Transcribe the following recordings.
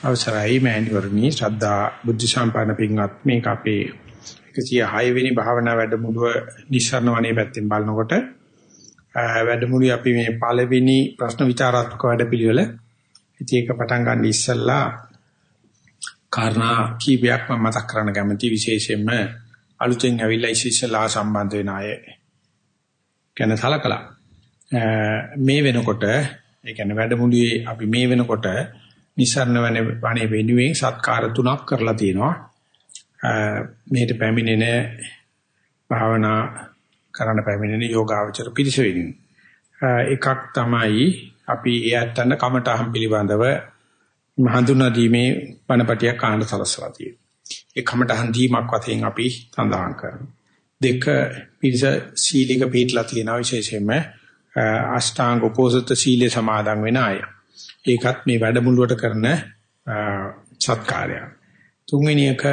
අවසරයි මෑණිවරණි ශ්‍රද්ධා බුද්ධ සම්පන්න පින්වත් මේක අපේ 106 වෙනි භාවනා වැඩමුළුව නිස්සරණ වනේ පැත්තෙන් බලනකොට වැඩමුළුවේ අපි මේ පළවෙනි ප්‍රශ්න විචාරාත්මක වැඩපිළිවෙල. ඉතින් ඒක පටන් ගන්න ඉස්සෙල්ලා කාරණා කීපයක් මම මතක් කරන්න කැමති. විශේෂයෙන්ම අලුතෙන් ඇවිල්ලා ඉස්සෙල්ලා සම්බන්ධ වෙන අය ගැන සලකලා. මේ වෙනකොට ඒ කියන්නේ වැඩමුළුවේ අපි මේ වෙනකොට නිසරණ වනේ වෙනුවෙන් සත්කාර තුනක් කරලා තියෙනවා. මේට පැමිණෙන භාවනා කරන්න පැමිණෙන යෝගාවචර පිළිස වෙනින්. එකක් තමයි අපි ඒ අත්තන්න කමටහම් පිළිබඳව හඳුනා දීමේ පණපටියක් කාණ්ඩ සලසලා තියෙනවා. ඒ කමටහන් දීමක් වශයෙන් අපි සඳහන් කරනවා. දෙක පිළිස සීලික පිටලා තියෙනවා විශේෂයෙන්ම අෂ්ටාංග උපෝසත සීලේ සමාදන් වෙන අය. ඒකත් මේ වැඩමුළුවට කරන සත්කාරයක්. තුන්වෙනි එක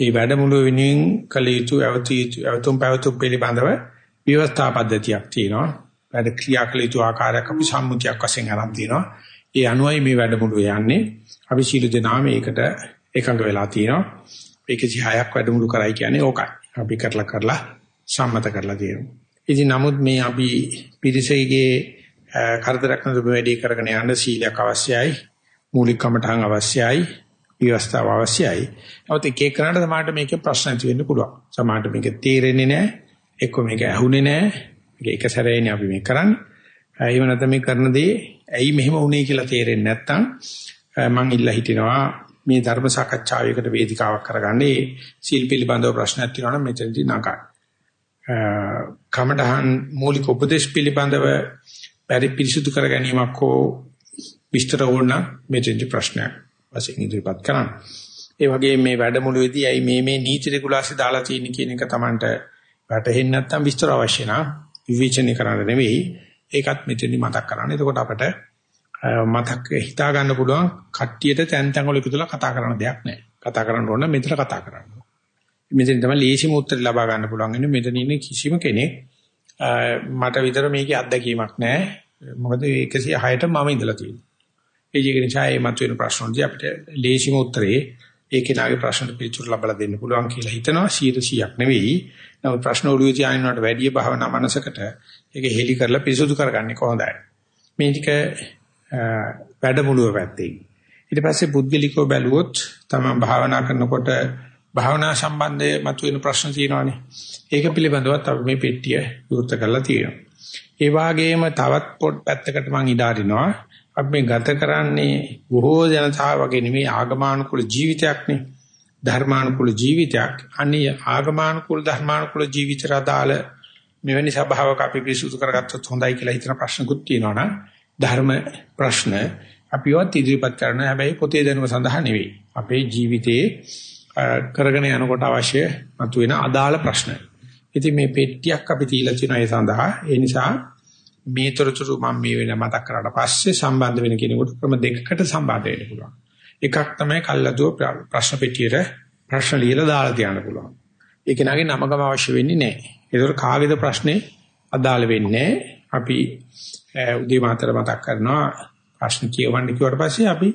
මේ වැඩමුළුව වෙනුවෙන් කළ යුතු අවතුම් පැවතුම් පිළිබඳව ව්‍යවස්ථා පද්ධතියක් තියෙනවා. වැඩ ක්‍රියා කළ යුතු ආකාරයක් අපි සම්මුතියක් වශයෙන් අරන් තියෙනවා. ඒ අනුවයි මේ වැඩමුළුව යන්නේ. අපි සීල දෙනාම ඒකට එකඟ වෙලා තියෙනවා. 106ක් වැඩමුළු කරයි කියන්නේ ඕකයි. අපි කරලා කරලා සම්මත කරලා තියෙනවා. ඉතින් නමුත් මේ අපි පිරිසේගේ කරදරයක් නැතුව වැඩි කරගෙන යන්න සීලයක් අවශ්‍යයි. මූලික කමඨහන් අවශ්‍යයි. විවස්ථාව අවශ්‍යයි. නමුත් එක එක කරාට සමහරට මේකේ ප්‍රශ්න ඇති වෙන්න පුළුවන්. සමහරට මේක තේරෙන්නේ නැහැ. එක්ක මේක ඇහුනේ නැහැ. මේක එක සැරේනේ අපි මේ කරන්නේ. එහෙම නැත්නම් මේ කරන දේ ඇයි මෙහෙම වුනේ කියලා තේරෙන්නේ නැත්නම් මම ඉල්ලා හිටිනවා මේ ධර්ම සාකච්ඡාවයකට වේදිකාවක් කරගන්න ඒ සීල් පිළිබඳව ප්‍රශ්නයක් තියෙනවා නම් මෙතනදී නගන්න. කමඩහන් මූලික උපදේශ පිළිබඳව පරි පිරිසුදු කර ගැනීමක් හෝ විස්තර ඕන මෙතෙන්දි ප්‍රශ්නයක් වශයෙන් ඉදිරිපත් කරන්න. ඒ වගේම මේ වැඩමුළුවේදී ඇයි මේ මේ නීති රෙගුලාසි දාලා තියෙන්නේ කියන එක Tamanට වැටහෙන්නේ නැත්නම් විස්තර අවශ්‍ය නම් විවේචනය කරන්න නෙවෙයි ඒකත් මෙතෙන්දි මතක් කරන්න. එතකොට අපට මතක් හිතා ගන්න පුළුවන් කට්ටියට තැන් තැන් වල ඉපදලා කතා කරන දෙයක් නැහැ. කතා කරන්න ඕන මෙතන කතා කරන්න. මෙතෙන් තමයි ලේසිම උත්තර ලබා ගන්න පුළුවන්. ඉන්නේ මෙතන ඉන්න කිසිම කෙනෙක් මට විතර මේකේ අත්දැකීමක් නැහැ. මොකද 106ට මම ඉඳලා තියෙනවා. ඒක නිසා මේ මතුවෙන ප්‍රශ්න වලදී අපිට ලේසිම උත්තරේ ඒ කෙනාගේ ප්‍රශ්නට පිළිතුරු ලබා දෙන්න පුළුවන් කියලා හිතනවා 100ක් නෙවෙයි. නමුත් ප්‍රශ්න ඔළුවේ තියාගෙනට වැඩි භවනා මනසකට ඒක හෙලි කරලා පිරිසුදු කරගන්නේ කොහොමදයි. මේ ටික වැඩමුළුව පැත්තේ. ඊට පස්සේ පුද්ගලිකව බැලුවොත් තමයි භාවනා කරනකොට භාවනා සම්බන්ධයේ මතුවෙන ප්‍රශ්න තියෙනවානේ. ඒක පිළිබඳවත් අපි මේ පෙට්ටිය විවෘත කරලා තියෙනවා. ඒ වගේම තවත් පොඩ් පැත්තකට මම ඉඩාරිනවා. අපි මේ ගත කරන්නේ බොහෝ ජනතාව වගේ නෙමෙයි ආගමානුකූල ජීවිතයක්නේ. ධර්මානුකූල ජීවිතයක්. අනිය ආගමානුකූල ධර්මානුකූල ජීවිතයට අදාළ මෙවැනි සභාවක අපි පිසුසු කරගත්තොත් හොඳයි කියලා හිතන ප්‍රශ්නකුත් තියෙනවා ධර්ම ප්‍රශ්න අපිවත් ඉදිරිපත් කරන හැබැයි පොතේ දැනුම සඳහා නෙවෙයි. අපේ ජීවිතයේ කරගෙන යනකොට අවශ්‍ය මතුවෙන අදාළ ප්‍රශ්න. ඉතින් මේ පෙට්ටියක් අපි තියලා තියෙනවා ඒ සඳහා. ඒ නිසා මේ තොරතුරු මම මේ වෙන මතක් කරාට පස්සේ සම්බන්ධ වෙන කෙනෙකුට ක්‍රම දෙකකට සම්බන්ධ වෙන්න පුළුවන්. එකක් තමයි කල්ලාදුව ප්‍රශ්න පෙට්ටියට ප්‍රශ්න ලියලා දාලා තියන්න පුළුවන්. ඒක නගේ නමගම අවශ්‍ය වෙන්නේ නැහැ. ඒතර කාගේද ප්‍රශ්නේ අදාළ වෙන්නේ අපි උදේ මාතර මතක් කරනවා ප්‍රශ්න කියවන්න කිව්වට පස්සේ අපි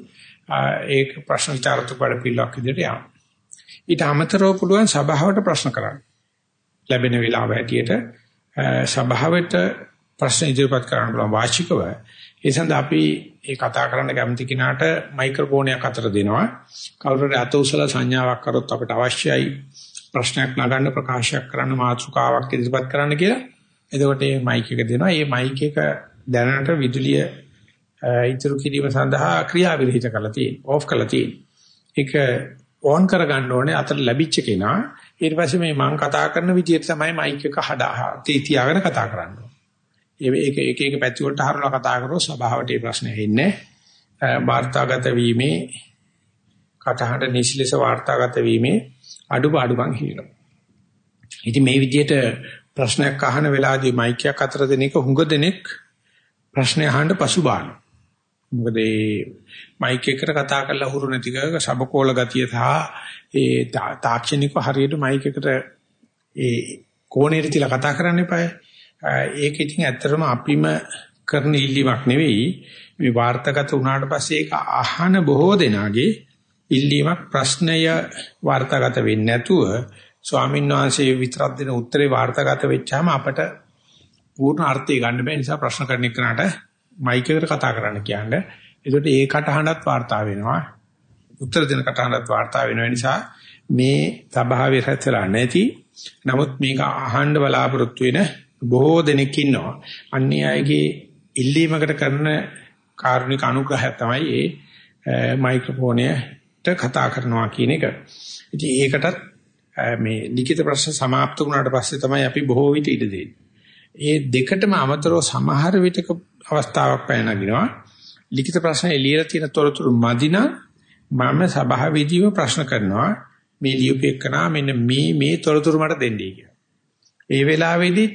ඒක ප්‍රශ්න විචාරතු පඩ පිළිලක් විදිහට යනවා. ඊට අමතරව පුළුවන් සභාවට ප්‍රශ්න කරන්න. ලැබෙන වෙලාව හැටියට සභාවට ප්‍රශ්න ඉදිරිපත් කරන්න පුළුවන් වාචිකව. ඒ සඳහා අපි ඒ කතා කරන්න කැමති කෙනාට මයික්‍රොෆෝනයක් අතර දෙනවා. කවුරු හරි අත උසලා සංඥාවක් කරොත් අපිට අවශ්‍යයි ප්‍රශ්නයක් නගන්න ප්‍රකාශයක් කරන්න මාතෘකාවක් ඉදිරිපත් කරන්න කියලා. එතකොට මේ මයික් එක දෙනවා. මේ මයික් එක දැනට විදුලිය ඉතුරු කිරීම සඳහා ක්‍රියාවිරහිත කරලා තියෙනවා. ඕෆ් කරලා තියෙනවා. ඒක ඕන් කරගන්න ඕනේ අතට ලැබිච්ච කෙනා. ඊට පස්සේ මේ මම කතා කරන විදිහට තමයි මයික් එක හදා තියාගෙන කතා කරන්න ඕනේ. ඒක එක එක පැති වලට හරවලා කතා කරොත් සභාවට ඒ ප්‍රශ්නේ එන්නේ. වාර්තාගත වීමේ කටහඬ නිශ්ලේෂ වාර්තාගත වීමේ අඩුපාඩුකම් හිනවා. ඉතින් මේ විදිහට ප්‍රශ්නයක් අහන වෙලාවදී මයික් එකක් අතර දෙන එක හුඟ දෙනෙක් ප්‍රශ්න අහන්න පසුබානවා. මොකද මේ මයික් එකට කතා කරලා හුරු නැති කක සබකෝල ගතිය සහ ඒ තාක්ෂණික හරියට මයික් එකට ඒ කෝණයට තියලා කතා කරන්න එපායි. ඒක ඉතින් ඇත්තටම අපිම කරන ඉල්ලීමක් නෙවෙයි මේ වාර්තාගත වුණාට පස්සේ ඒක අහන බොහෝ දෙනාගේ ඉල්ලීමක් ප්‍රශ්නය වාර්තාගත වෙන්නේ නැතුව ස්වාමීන් වහන්සේ විතරක් දෙන උත්තරේ වාර්තාගත වෙච්චාම අපට පූර්ණ අර්ථය ගන්න බැහැ නිසා ප්‍රශ්න කරන එකනට මයික් එකට කතා කරන්න කියන්නේ. ඒකට ඒ කටහඬත් වාර්තා වෙනවා. උත්තර දෙන කටහඬත් වාර්තා වෙන නිසා මේ සභාවේ රැස්ලා නැති නමුත් මේක අහන්න බලාපොරොත්තු වෙන බොහෝ දෙනෙක් ඉන්නවා. අන්නේ අයගේ ඉල්ලීමකට කරන කාරුණික අනුග්‍රහය තමයි ඒ මයික්‍රොෆෝනයට කතා කරනවා කියන එක. ඉතින් ඒකටත් මේ ලිඛිත ප්‍රශ්න સમાપ્ત වුණාට පස්සේ තමයි අපි බොහෝ විට ඉඩ දෙන්නේ. ඒ දෙකටම අමතරව සමහර විටක අවස්ථාවක් පැනනගිනවා. ලිඛිත ප්‍රශ්න එළියට තියෙන තොරතුරු මදින මම සභාවේදීව ප්‍රශ්න කරනවා. මේ ලියුපෙකනා මෙන්න මේ මේ තොරතුරු මට දෙන්නයි කියලා. ඒ වෙලාවේදී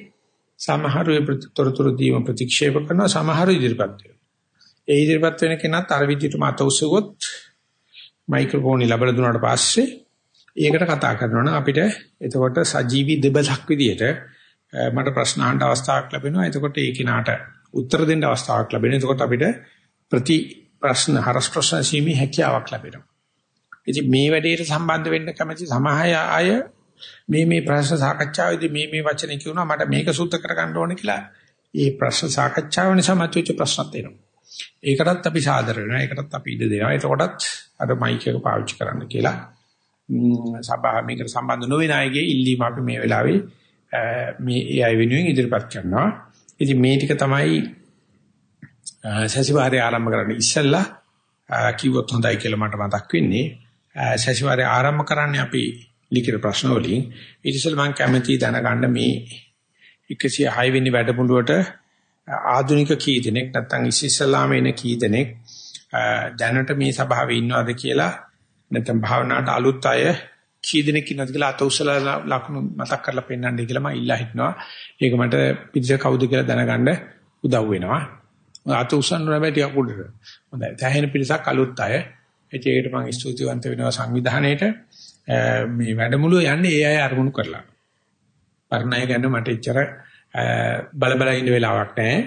සමහර තොරතුරු දීම ප්‍රතික්ෂේප කරනවා සමහර ඉදිරිපත් වෙනවා. ඒ ඉදිරිපත් වෙන කෙනාත් අර විදිහටම අත උස්සගොත් මයික්‍රොෆෝන් ලැබලා දුන්නාට පස්සේ ඒකට කතා කරනවා අපිට එතකොට සජීවී දෙබලක් විදියට මට ප්‍රශ්න අහන්න අවස්ථාවක් ලැබෙනවා. එතකොට ඒ කෙනාට උත්තර දෙන්න අවස්ථාවක් ලැබෙනවා. එතකොට අපිට ප්‍රති ප්‍රශ්න හරස් ප්‍රශ්න සීමේ හැකියාවක් ලැබෙනවා. ඉතින් මේ වැඩේට සම්බන්ධ වෙන්න කැමති සමාහය අය මේ මේ ප්‍රශ්න සාකච්ඡාවේදී මේ මේ වචන කියුණා මට මේක සූත්‍ර කරගන්න ඕනේ කියලා. ඒ ප්‍රශ්න සාකච්ඡාව නිසා මතුවෙච්ච ප්‍රශ්නත් එනවා. ඒකටත් අපි සාදර වෙනවා. ඒකටත් අපි ඉඩ දෙනවා. එතකොටත් අර මයික් එක පාවිච්චි කරන්න කියලා සභාව මේකට සම්බන්ධ නොවන අයගේ ඉල්ලීම අපි මේ වෙලාවේ මේ ඒ අය වෙනුවෙන් ඉදිරිපත් කරනවා. ඉතින් මේ ටික තමයි සැසිවාරය ආරම්භ කරන්න ඉස්සෙල්ලා කිව්වොත් හොඳයි කියලා මට මතක් වෙන්නේ. සැසිවාරය ආරම්භ කරන්නේ අපි ලිඛිත ප්‍රශ්න වලින්. ඉතින් මම කැමැති දැනගන්න මේ 106 වෙනි වැඩමුළුවට ආධුනික කී දෙනෙක් නැත්නම් ඉස්සෙල්ලාම එන කී දෙනෙක් දැනට මේ සභාවේ ඉන්නවද කියලා නැත්නම් භාවනාවට අලුත් අය කී දෙනෙක් ඉන්නවද කියලා අත උස්සලා ලකුණු මතක් කරලා පෙන්නන්නයි කියලා මම ඉල්ලා හිටනවා. ඒක මට පිටිස කවුද කියලා දැනගන්න උදව් වෙනවා. අත උස්සන්න බෑ ටිකක් උඩට. හොඳයි. දැහැෙන පිරිසක් අලුත් අය. ඒකට මම ස්තුතිවන්ත වෙනවා සංවිධානයේට. මේ වැඩමුළුව යන්නේ ඒ අය අරමුණු කරලා. පර්ණය ගැන මට එච්චර බල බල ඉන්න වෙලාවක් නැහැ.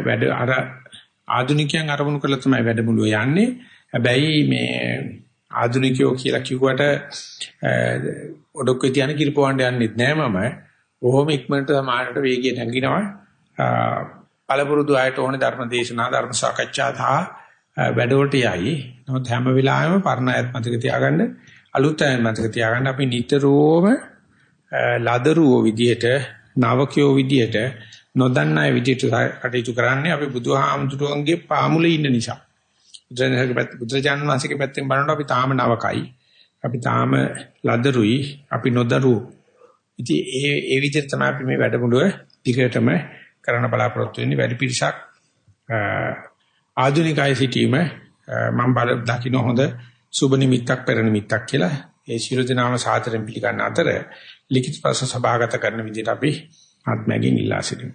වැඩ අර ආධුනිකයන් අරමුණු කරලා තමයි වැඩමුළුව යන්නේ. හැබැයි මේ ආධුනිකයෝ කියලා කිව්වට ඔඩොක්කේ තියන කිරිපොවන්න යන්නෙත් නෑ මම. බොහොම ඉක්මනට සමාහරට වේගය නැගිනවා. පළපුරුදු ආයත ඕනේ ධර්ම දේශනා ධර්ම සාකච්ඡා සහ වැඩවලට යයි. නමුත් හැම වෙලාවෙම පරණ අයත් මතක තියාගන්න අලුත් අයත් මතක තියාගන්න අපි නිතරම ලදරුවෝ විදියට නවකයෝ විදියට නොදන්න අය විදියට කටයුතු කරන්නේ අපි බුදුහාමුදුරුවන්ගේ පාමුලේ ඉන්න නිසා. බුදුරජාණන් වහන්සේගේ පැත්තෙන් බලනකොට අපි තාම නවකයි. අපි තාම ලදරුයි. අපි නොදරුවෝ. ඉතින් ඒ ඒ විදිහට තමයි අපි මේ වැඩමුළුව දිගටම කරන්න බලාපොරොත්තු වෙන්නේ වැඩි පිරිසක් ආධුනිකයි සිටීම මම බල දකින්න හොඳ සුබ නිමිත්තක් පෙර නිමිත්තක් කියලා ඒ ශිරු දිනාම සාතරෙන් පිළිගන්න අතර ලිඛිත ප්‍රශ්න සභාගත කරන විදිහට අපි ආත්මයෙන් ඉල්ලා සිටිමු.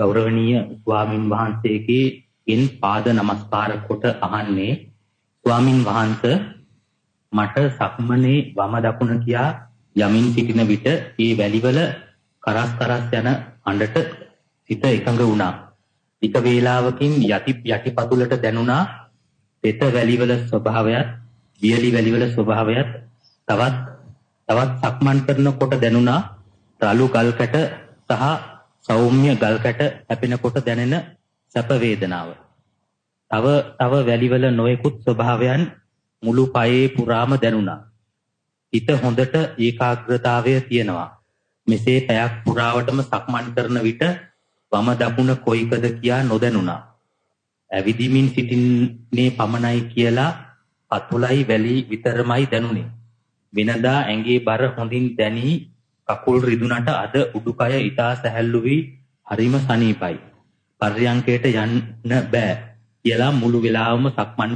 ගෞරවනීය ස්වාමින් වහන්සේගේ ඉන් පාද නමස්කාර කොට අහන්නේ ස්වාමින් වහන්සේ මට සක්මනේ වම දකුණ කියා යමින් සිටින විට ඒ වැලිවල කරස් කරස් යන හඬට සිත එකඟ වුණා. ටික වේලාවකින් යටි යටිපතුලට දැනුණා පෙත වැලිවල ස්වභාවයත් වියලි වැලිවල ස්වභාවයත් තවත් තවත් සක්මන් කරනකොට දැනුණා රළු ගල්කට සහ සෞම්‍ය ගල්කට හැපෙනකොට දැනෙන සැප වේදනාව. තව තව වැලිවල නොයෙකුත් ස්වභාවයන් මුළු පයේ පුරාම දැනුණා. හිත හොඳට ඒකාග්‍රතාවය තියෙනවා. මෙසේ පැයක් පුරාවටම සක්මන් කරන විට වම දකුණ කොයිකද කියා නොදැනුණා. ඇවිදිමින් සිටින්නේ පමණයි කියලා අතුලයි වැලි විතරමයි දැනුනේ. වෙනදා ඇඟේ බර හොඳින් දැනී කකුල් රිදුනට අද උඩුකය ඊටා සැහැල්ලු වී හරිම සනීපයි. පර්යංකයට යන්න බෑ කියලා මුළු වෙලාවම සක්මන්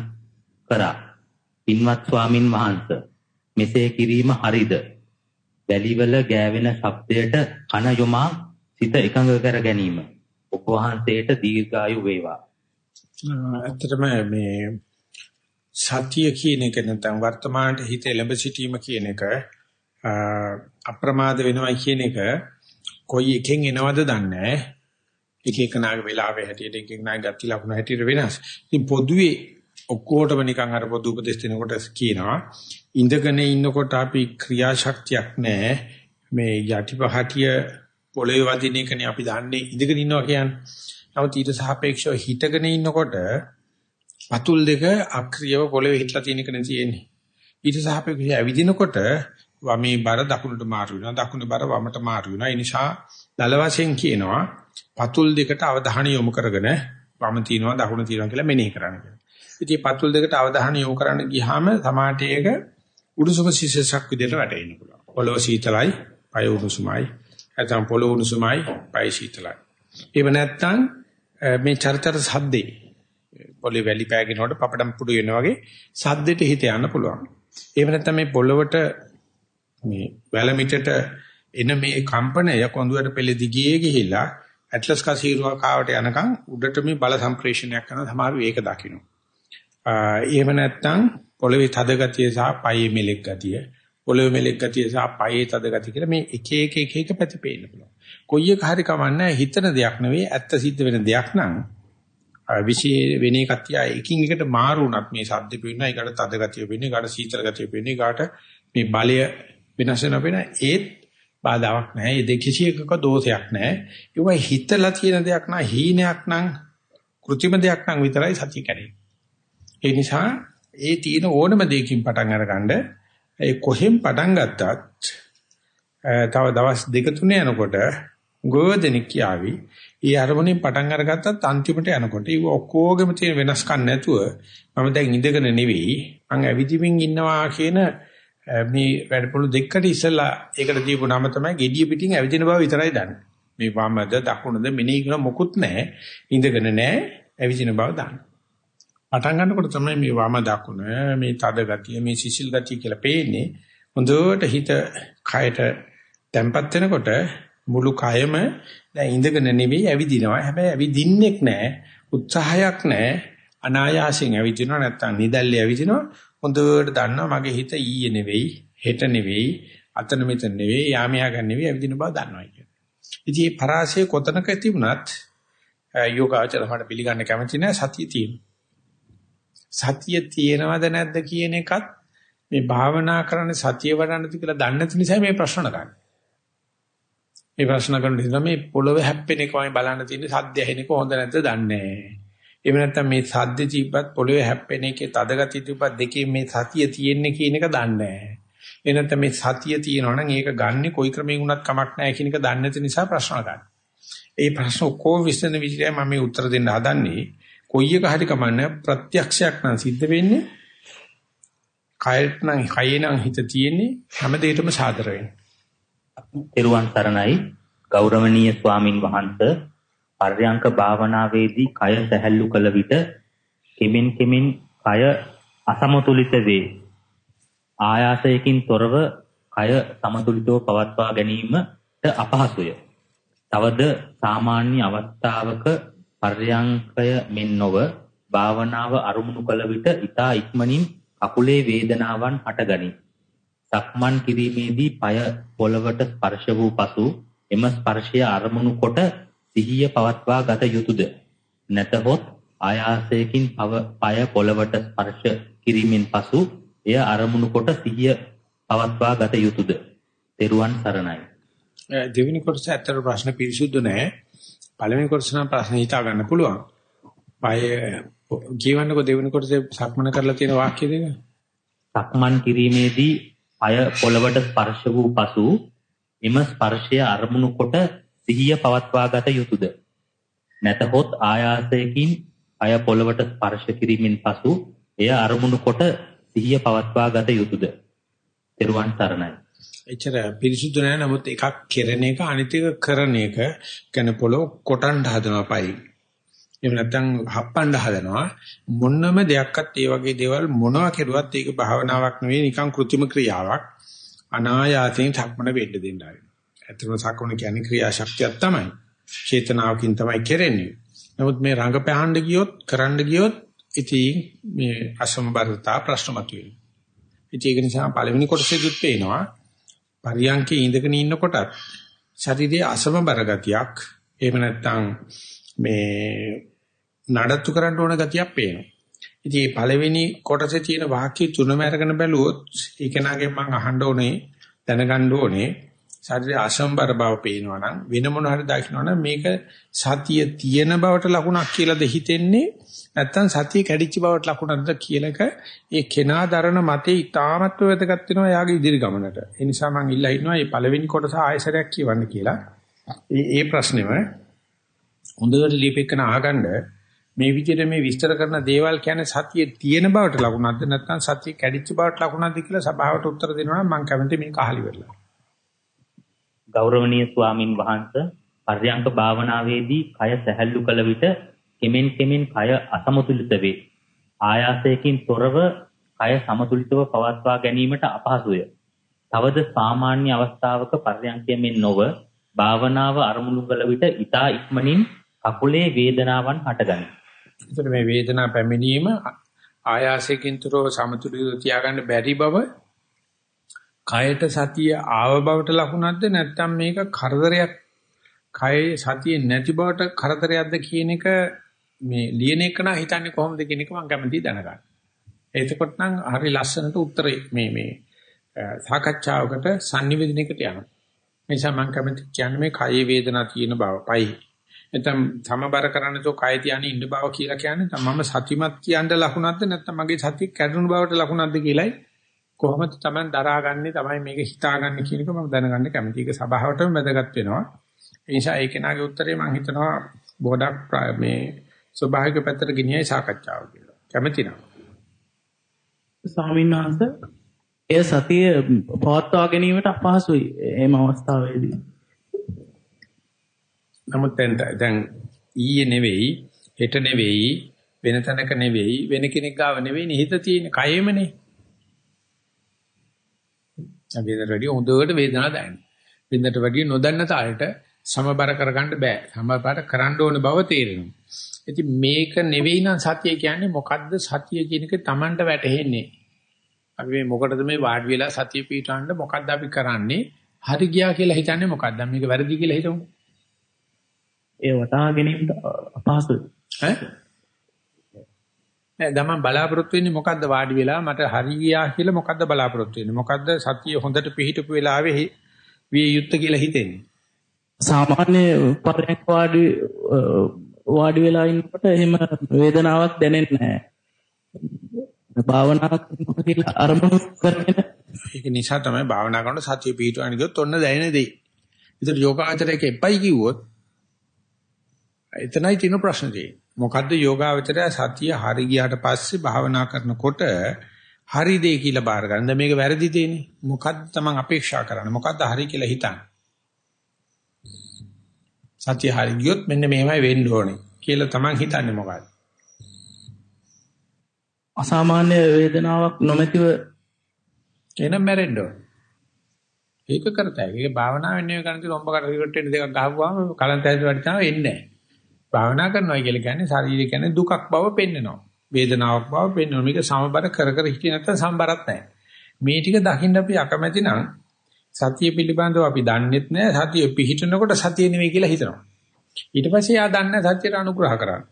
කරා. පින්වත් ස්වාමින් වහන්සේ මෙසේ කිරීම හරිද? වැලිවල ගෑවෙන ශබ්දයට කන යොමා සිත එකඟ කර ගැනීම. ඔබ වහන්සේට දීර්ඝායු වේවා. ඇත්තටම මේ සතිය කියන එක නැත්නම් වර්තමානයේ හිත එළඹ සිටීම කියන එක අප්‍රමාද වෙනවා කියන එක කොයි එකෙන් එනවද දන්නේ නැහැ. එක එක නාගේ වෙලාවේ හැටියට එක එක නාගේ ගති ලකුණු හැටියට වෙනස්. ඉතින් පොදුවේ ඔක්කොටම නිකන් අර පොදු උපදේශ දෙනකොට කියනවා ඉඳගෙන ඉන්නකොට අපි ක්‍රියාශක්තියක් නැහැ. මේ යටිපහටිය පොළවේ වදින එකනේ අපි දන්නේ ඉඳගෙන ඉන්නවා කියන්නේ. නමුත් ඊට සාපේක්ෂව හිටගෙන ඉන්නකොට පතුල් දෙක අක්‍රියව පොළවේ හිටලා තියෙන එක නේ තියෙන්නේ. ඊට සාපේක්ෂව ඇවිදිනකොට වමේ බර දකුණට මාරු වෙනවා දකුණේ බර වමට මාරු වෙනවා ඒ නිසා දල වශයෙන් කියනවා පතුල් දෙකට අවධානය යොමු කරගෙන වම තියනවා දකුණ තියනවා කියලා මෙනෙහි කරන්න කියලා. ඉතින් පතුල් දෙකට අවධානය යොමු කරන්න ගියාම සමාටයක උණුසුම සිසිලසක් විදිහට වැටෙන්න පුළුවන්. පොළොව සීතලයි, පය උණුසුමයි. නැත්නම් පොළොව උණුසුමයි, පය සීතලයි. ඒව නැත්නම් මේ චරිතර සද්දේ පොළේ වැලි පෑගෙනකොට පපඩම් පුඩු වෙනවා වගේ සද්දෙට හිත යන්න පුළුවන්. ඒව නැත්නම් මේ පොළොවට මේ වැලමිටට එන මේ කම්පනය කොඳුරට පෙළ දිගේ ගිහිලා ඇට්ලස් කසීරුවා කාවට යනකම් උඩට මේ බල සම්ප්‍රේෂණයක් කරන සමහර වේක දකින්න. එහෙම නැත්නම් පොළවේ තද ගතිය සහ පයේ මෙලෙක් ගතිය, පොළවේ මෙලෙක් ගතිය සහ පයේ තද ගතිය කියලා මේ එක එක එක එක පැති පේන්න පුළුවන්. කොයි එක හරි කමන්නේ හිතන දෙයක් නෙවෙයි ඇත්ත සිද්ධ වෙන දෙයක් නම් විශේෂ වෙන එකක් තියා එකින් එකට මාරු වුණත් මේ සද්ද පේනවා ඒකට තද ගතිය පේනවා ඒකට සීතල ගතිය පේනවා ඒකට මේ බලය වෙනස් වෙන වෙන ඒත් බාධාවක් නැහැ. ඒ දෙක කිසි එකක දෝෂයක් නැහැ. ඒක හිතලා තියෙන දෙයක් නා හීනයක් නම් કૃත්‍රිම දෙයක් නම් විතරයි සතිය කැඩෙන්නේ. ඒ නිසා ඒ තියෙන ඕනම දෙයකින් පටන් අරගන්න ඒ කොහෙන් පටන් ගත්තත් තව දවස් දෙක තුන යනකොට ගෝධනික කියාවි. ඒ අරමුණෙන් පටන් අරගත්තත් අන්තිමට යනකොට ඒ ඔක්කොගෙම තියෙන වෙනස්කම් නැතුව මම දැන් ඉඳගෙන නෙවෙයි මම ඇවිදිමින් ඉන්නවා කියන මේ වැඩපොළු දෙකට ඉස්සලා ඒකට දීපු නම තමයි gediya පිටින් ඇවිදින බව විතරයි දන්නේ. මේ වමද දකුණද මෙනෙහි කරන මොකුත් නැහැ. ඉඳගෙන නැහැ ඇවිදින බව දන්න. පටන් ගන්නකොට තමයි මේ වම දකුණ මේ තද ගතිය මේ සිසිල් ගතිය කියලා පේන්නේ. හොඳට හිත කයට තැම්පත් වෙනකොට මුළු කයම දැන් ඉඳගෙන නෙවෙයි ඇවිදිනවා. හැබැයි ඇවිදින්නෙක් නැහැ. උත්සාහයක් නැහැ. අනායාසයෙන් ඇවිදිනවා නැත්තම් නිදැල්ලේ ඇවිදිනවා. හොඳට දන්නවා මගේ හිත ඊයේ නෙවෙයි, හෙට නෙවෙයි, අතන මෙතන නෙවෙයි, යාමියා ගන්න නෙවෙයි ඇවිදින බව දන්නවා කියන්නේ. ඉතින් මේ පරාසය කොතනක තිබුණත් යෝගාචර මට පිළිගන්න කැමති නැහැ සතිය තියෙනවා. සතිය තියෙනවද නැද්ද කියන එකත් මේ භාවනා කරන්නේ සතිය වඩන්නද කියලා දන්නේ නැති නිසා මේ ප්‍රශ්න ගන්න. මේ ප්‍රශ්න කරන නිසා මේ පොළොවේ හැප්පෙන එකමයි බලන්න තියෙන්නේ සද්ද ඇහෙන එක හොඳ නැද්ද දන්නේ නැහැ. එහෙම නැත්නම් මේ සද්ද ජීපත් පොළවේ හැප්පෙන එකේ තදගතිය තිබ්බත් දෙකේ මේ සතිය තියෙන්නේ කියන එක දන්නේ නැහැ. ඒ නැත්නම් මේ සතිය තියෙනවා නම් ඒක ගන්නෙ කොයි ක්‍රමයෙන් වුණත් කමක් නැහැ කියන එක දන්නේ නැති නිසා ප්‍රශ්න ගන්න. ඒ ප්‍රශ්න ඔක්කොම විසඳන විදිහට මම මේ උත්තර දෙන්න හදන්නේ. කොයි එක හරි කමන්නේ ප්‍රත්‍යක්ෂයක් නම් සිද්ධ වෙන්නේ. කයට නම් කයේ නම් හිත තියෙන්නේ හැම දෙයකම සාදර වෙන්නේ. ත්‍රිවන් සරණයි ගෞරවනීය ස්වාමින් වහන්සේ පර්යංක භාවනාවේදී කය සැහැල්ලු කළ විට කෙමින් කෙමින් කය අසමතුලිත වේ. ආයාසයකින් තොරව කය සමතුලිතව පවත්වා ගැනීමට අපහසුය. තවද සාමාන්‍ය අවස්ථාවක පර්යංකය මෙන් නොව භාවනාව අරුමුණු කළ විට ඊතා ඉක්මනින් කකුලේ වේදනාවන් හටගනී. සක්මන් කිරීමේදී পায় පොළවට ස්පර්ශ වූ පසු එම ස්පර්ශය අරමුණු කොට සිහිය පවත්වා ගත යුතුයද? නැතහොත් ආයාසයෙන් පය පොළවට ස්පර්ශ කිරීමෙන් පසු එය අරමුණු කොට සිහිය පවත්වා ගත යුතුයද? තෙරුවන් සරණයි. දෙවෙනි කොටස ඇත්තට ප්‍රශ්න පිරිසුදු නෑ. පළවෙනි කොටස නම් ප්‍රශ්න හිතා ගන්න පුළුවන්. පය කියවන්නකො දෙවෙනි කොටසේ සක්මන කරලා තියෙන වාක්‍ය දෙක. සක්මන් කිරීමේදී පය පොළවට ස්පර්ශ වූ පසු එම ස්පර්ශය අරමුණු කොට සිහිය පවත්වා ගත යුතුයද? නැතහොත් ආයාසයකින් අය පොළවට ස්පර්ශ කිරීමෙන් පසු එය අරමුණු කොට සිහිය පවත්වා ගත යුතුයද? ත්‍රිවන් සරණයි. එච්චර පිරිසුදු නැහැ නමුත් එකක් කෙරෙන එක අනිත් එක කරන එක කියන පොළොව කොටන්න හදනවා පයි. එහෙම නැත්නම් හප්පන්න හදනවා මොනම දෙයක්වත් ඒ වගේ දේවල් මොනවා කෙරුවත් ඒක භාවනාවක් නෙවෙයි නිකන් કૃත්‍රිම ක්‍රියාවක් අනායාසයෙන් ධක්මන වෙන්න දෙන්නයි. ඇත්තම සක්වන කියන්නේ ක්‍රියාශක්තියක් තමයි. චේතනාවකින් තමයි කෙරෙන්නේ. නමුත් මේ රංගපහන්න ගියොත් කරන්න ගියොත් ඉතින් මේ අසම්බරතා ප්‍රශ්න මතුවෙනවා. ඉතින් ඒක නිසා පළවෙනි කොටසේදුත් පේනවා පරියන්කේ ඉඳගෙන ඉන්නකොටත් ශරීරයේ අසමබර ගතියක් එහෙම නැත්නම් මේ නඩත්තු කරන්න ඕන ගතියක් පේනවා. ඉතින් මේ පළවෙනි කොටසේ තියෙන වාක්‍ය තුනම අරගෙන බැලුවොත් ඒක නාගෙන් මම අහන්න ඕනේ දැනගන්න ඕනේ ශරීරයේ අසම්බර බව පේනවා නම් වෙන මොන හරි දකින්නවා නම් මේක සතිය තියෙන බවට ලකුණක් කියලාද හිතෙන්නේ නැත්තම් සතිය කැඩිච්ච බවට ලකුණක්ද කියලා එක ඒ කෙනා දරන මතේ ඉතාමත් වැදගත් වෙනවා යාගේ ඉදිරි ගමනට. ඒ නිසා මම ඉල්ලා ඉන්නවා මේ පළවෙනි කොටස ආයසරයක් කියවන්න කියලා. ඒ ඒ ප්‍රශ්නේම හොඳට ලියපෙකන අහගන්න මේ විදිහට මේ විස්තර කරන දේවල් කියන්නේ සතියේ තියෙන බවට ලකුණක්ද නැත්නම් සතිය කැඩිච්ච බවට ලකුණක්ද කියලා සභාවට උත්තර දෙනවා නම් මම කැමති මේක අහලි වෙලා. ගෞරවනීය ස්වාමින් වහන්සේ පර්යංක භාවනාවේදී කය සැහැල්ලු කළ විට කෙමෙන් කෙමෙන් කය අසමතුලිත වේ. ආයාසයෙන් තොරව කය සමතුලිතව පවත්වා ගැනීමට අපහසුය. තවද සාමාන්‍ය අවස්ථාවක පර්යංකයෙන් නොව භාවනාව අරමුණු කළ විට ඊතා ඉක්මනින් කකුලේ වේදනාවන් හටගනී. එතකොට මේ වේදනා පැමිණීම ආයාසයෙන් තොරව සමතුලිතව තියාගන්න බැරි බව කයට සතිය ආව බවට ලකුණක්ද නැත්නම් මේක කරදරයක් කයේ සතිය නැති බවට කරදරයක්ද කියන එක මේ ලියන එක නා හිතන්නේ කොහොමද කියන එක මම කැමතියි දැනගන්න. එතකොට නම් හරි ලස්සනට උත්තරේ මේ මේ සාකච්ඡාවකට sannivedanaයකට යනවා. මේ නිසා මම කැමති කියන්නේ මේ කයේ වේදනා තියෙන බව. පයි. නැත්නම් සමබර කරන්න තෝ කය තියන්නේ ඉන්න බව කියලා කියන්නේ මම සතිමත් කියන්න ලකුණක්ද නැත්නම් මගේ සතිය කැඩුණු බවට ලකුණක්ද කියලයි කොහොමද Taman දරාගන්නේ තමයි මේක හිතාගන්නේ කියන එක මම දැනගන්න කැමතියි. ඒක සභාවටම වැදගත් වෙනවා. ඒ නිසා ඒ කෙනාගේ උත්තරේ මම හිතනවා බොඩක් මේ ස්වභාවික පැත්තට ගෙනියයි සාකච්ඡාව කියලා. කැමති නම්. ස්වාමීන් වහන්සේ එය සතිය පවත්වා ගැනීමට අපහසුයි එහෙම අවස්ථාවේදී. නමුත් දැන් දැන් ඊයේ නෙවෙයි හෙට නෙවෙයි වෙන තැනක නෙවෙයි වෙන කෙනෙක් ගාව නෙවෙයි නිහිත තියෙන කයෙමනේ. වේදනට වැඩිය හොඳට වේදනාව දැනෙන. වෙනදට වැඩිය නොදන්න තාලෙට සමබර කරගන්න බෑ. සමබර කරන්න ඕන බව තේරෙනවා. ඉතින් මේක නෙවෙයි නම් සතිය කියන්නේ මොකද්ද සතිය කියන එක Tamanට වැටහෙන්නේ. අපි මේ මොකටද මේ වාඩි වෙලා සතිය පිටවන්න මොකද්ද අපි කරන්නේ? හරි ගියා කියලා හිතන්නේ මොකද්ද? මේක වැරදි කියලා හිතමු. ඒ වටහා ගැනීමට අපහසුයි. ඈ? ගමන් බලාපොරොත්තු වෙන්නේ මොකද්ද වාඩි වෙලා මට හරි ගියා කියලා මොකද්ද බලාපොරොත්තු වෙන්නේ? මොකද්ද සතිය හොඳට පිහිටපු වෙලාවේ විය යුත්තේ කියලා හිතෙන්නේ? සාමාන්‍ය පරයක් වාඩි වාඩි වෙලා ඉන්නකොට එහෙම වේදනාවක් දැනෙන්නේ නැහැ. භාවනා කරනකොට කියලා අරමුණු කරගෙන ඒක නිසා තමයි භාවනා කරනකොට සතිය පිහිටවන්න ගියොත් ඔන්න දැනෙන දෙයි. ඒතර යෝගාචරයක එපයි කිව්වොත් එතනයි තියෙන ප්‍රශ්න තියෙන්නේ. මොකද්ද යෝගාචරය සතිය හරි ගියාට පස්සේ භාවනා කරනකොට හරි දෙයි කියලා බාර ගන්න. මේක වැරදි දෙන්නේ. මොකද්ද තමන් අපේක්ෂා කරන්නේ? මොකද්ද හරි කියලා හිතන්නේ? සතිය හරි ගියොත් මෙන්න මෙහෙමයි වෙන්න ඕනේ කියලා තමන් හිතන්නේ මොකද්ද? අසාමාන්‍ය වේදනාවක් නොමැතිව එනම් මැරෙන්න ඕනේ. ඒක කරතයි. ඒක භාවනාවෙන් නෙවෙයි කරන්නේ ලොම්බ කට රිවර්ට් වෙන දෙකක් ගහපුවාම කලන්ත ඇතුළට වඩිනවා එන්නේ නැහැ. භාවනා කරනවා කියලා කියන්නේ ශරීරය කියන්නේ දුකක් බව පෙන්වනවා. වේදනාවක් බව පෙන්වනවා. මේක සමබර කර කර හිටිය නැත්නම් සම්බරත් නැහැ. මේ ටික දකින්න අපි අකමැති නම් සතිය පිළිබඳව අපි දන්නෙත් නැහැ. සතිය පිහිටනකොට සතිය නෙවෙයි කියලා හිතනවා. ඊට පස්සේ යා දන්නේ සතියට අනුග්‍රහ කරන්න.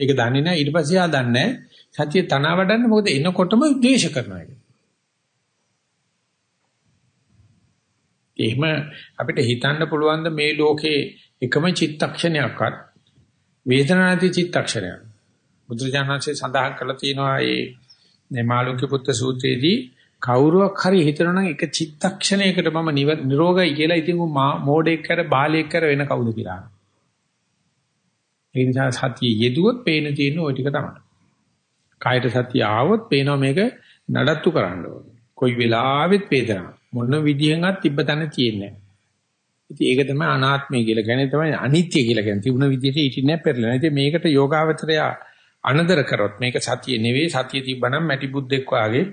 ඒක දන්නේ නැහැ. ඊට පස්සේ යා දන්නේ සතිය තනවා වඩන්න මොකද එනකොටම ද්වේෂ කරනවා ඒක. එහෙම අපිට හිතන්න පුළුවන් මේ ලෝකේ එකම චිත්තක්ෂණයක්වත් වේදනාති චිත්තක්ෂණයක්. බුදුරජාණන්සේ සඳහන් කරලා තියෙනවා මේ මාළුක්‍ය පුත්‍ර සූත්‍රයේදී කවුරුවක් හරි හිතනනම් එක චිත්තක්ෂණයකට මම නිරෝගයි කියලා ඉතින් මෝඩෙක් කර බාලයෙක් කර වෙන කවුද කියලා. ඒ නිසා සතිය යෙදුවොත් පේන තියෙන ওই ටික තමයි. කායට සතිය ආවොත් පේනවා මේක නඩත්තු කරන්න ඕනේ. කොයි වෙලාවෙත් වේදනාවක්. මොන විදිහෙන්වත් තිබ්බතන තියෙන්නේ ඉතින් ඒක තමයි අනාත්මය කියලා කියන්නේ තමයි අනිත්‍ය කියලා කියන්නේ. තිබුණ විදිහට ඉතින්නේ පෙරලෙන. ඉතින් මේකට යෝගාවචරය අනදර කරොත් මේක සතිය නෙවෙයි සතිය තිබ්බනම් මැටි බුද්දෙක් වාගේ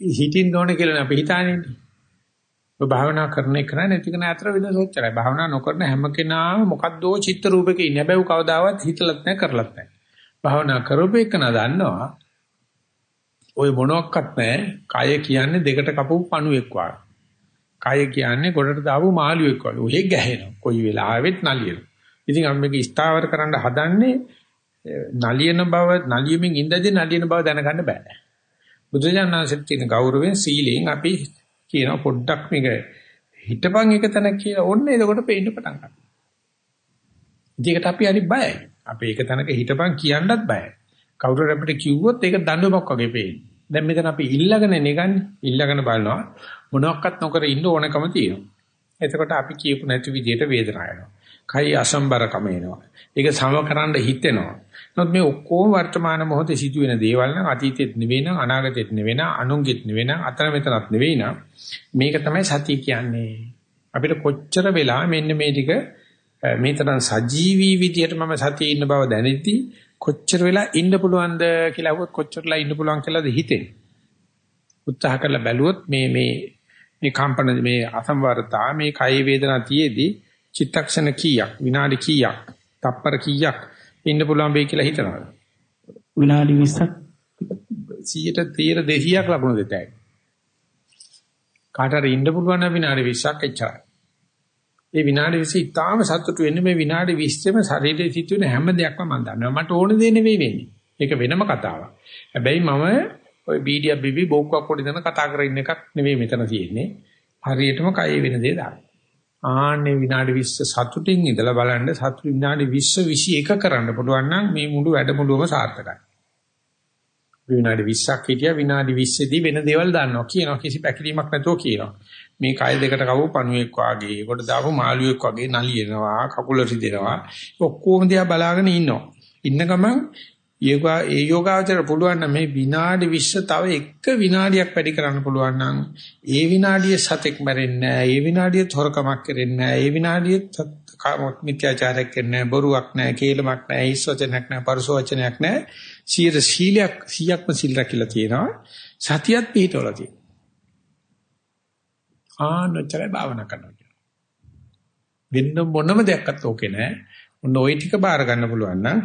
හිතින් ඕනේ කියලා අපි හිතානේ. ඔය භාවනා කරන එක නැති කෙනා අතර වෙනස ඔච්චරයි. භාවනා නොකරන හැම කෙනාම මොකද්දෝ චිත්ත රූපයක ඉන්නේ. හැබැයි කවදාවත් හිතලත් නැහැ කරලත් නැහැ. භාවනා කරපේකන දන්නවා. ওই මොනක්වත් නැහැ. කය කියන්නේ දෙකට කපපු පණුවෙක් වගේ. කය කියන්නේ ගොඩට දාපු මාළුවෙක් වගේ. ඔහෙ ගැහෙනවා. කොයි වෙලාවෙත් නලියනවා. ඉතින් අපි මේක ස්ථාවර කරන්න හදන්නේ නලියන බව නලියමින් ඉඳදී නලියන බව දැනගන්න බෑ. බුදුජානනාංශෙත් තියෙන ගෞරවයෙන් සීලයෙන් අපි කියන පොඩ්ඩක් මේක හිටපන් එක තැනක් කියලා ඕන්න එතකොට පේන්න පටන් ගන්නවා. ඒකට අපි හරි බයයි. අපි ඒක තැනක හිටපන් කියන්නත් බයයි. කවුරු අපිට කිව්වොත් ඒක දඬුවමක් වගේ පේන්නේ. දැන් මෙතන අපි ඉල්ලගෙන නෙගන්නේ. ඉල්ලගෙන බලනවා මොනවත් නොකර ඉන්න ඕනකම තියෙනවා. එතකොට අපි කියපු නැති විදිහට වේදනාව එනවා. කයි අසම්බරකම එනවා. ඒක සමකරන්න හිතෙනවා. නමුත් මේ ඔක්කොම වර්තමාන මොහොතේ සිදුවෙන දේවල් නම් අතීතෙත් නෙවෙයි නම් අනාගතෙත් නෙවෙයි නම් අනුන්ගෙත් නෙවෙයි නම් අතන මෙතනත් නෙවෙයි නම් මේක තමයි සතිය කියන්නේ. අපිට කොච්චර වෙලා මෙන්න මේ ටික මේ තරම් සජීවී විදියට මම සතියේ ඉන්න බව දැනෙද්දී කොච්චර වෙලා ඉන්න පුළුවන්ද කියලා අහුවොත් කොච්චරලා ඉන්න පුළුවන් කියලාද හිතෙන්නේ. උත්සාහ කරලා බැලුවොත් මේ මේ මේ කම්පන මේ අසම්වරතා මේ කය වේදනා තියේදී චිත්තක්ෂණ කීයක් විනාඩි කීයක් තප්පර කීයක් ඉන්න පුළුවන් වෙයි කියලා හිතනවා. විනාඩි 20ක් 100ට 30 200ක් ලකුණු දෙතයි. කාට හරි ඉන්න පුළුවන් නම් විනාඩි 20ක් එච්චරයි. ඒ විනාඩි 20 ඉතාලම සතුටු වෙන්නේ මේ විනාඩි 20ෙම ශරීරයේ සිදුවෙන හැම දෙයක්ම මම දන්නවා. මට ඕන දේ නෙවෙයි වෙන්නේ. ඒක වෙනම කතාවක්. හැබැයි මම ওই බීඩියා බිබි බෝක්කක් පොඩි දන කතා කරගෙන ඉන්න එකක් නෙවෙයි මෙතන තියෙන්නේ. හරියටම කය වෙන දේ දාන්න. ආන්නේ විනාඩි 20 සතුටින් ඉඳලා බලන්න සතුට විනාඩි 20 21 කරන්න පුළුවන් නම් මේ මුළු වැඩමුළුවම සාර්ථකයි. විනාඩි 20ක් හිටියා විනාඩි 20 දී වෙන දේවල් දන්නවා කියනවා කිසි පැකිලීමක් නැතුව කියනවා. මේ කය දෙකට කවු පණුවෙක් වාගේ ඒකට දාපු මාළුවෙක් වගේ නලියනවා කකුල රිදෙනවා ඔක්කොම දිහා බලාගෙන ඉන්නවා. ඉන්න ගමන් යෝගා ඒ යෝගාචර පුළුවන් නම් මේ විනාඩි 20 තව එක විනාඩියක් වැඩි කරන්න පුළුවන් නම් ඒ විනාඩිය සතෙක් මැරෙන්නේ නැහැ ඒ විනාඩිය තොරකමක් කරෙන්නේ නැහැ ඒ විනාඩිය මිත්‍යාචාරයක් කරන්නේ නැහැ බොරුවක් නැහැ කේලමක් නැහැ හිස් වචනයක් නැහැ පරුස වචනයක් නැහැ. සීල සීලයක් සීයක්ම සිල් රැකිලා තියෙනවා. සතියත් පිටවලා තියෙනවා. ආනචරය භාවනා කරනවා වෙන මොනම දෙයක්වත් ඕකේ නැහැ. ඔන්න ওই ටික බාර ගන්න පුළුවන් නම්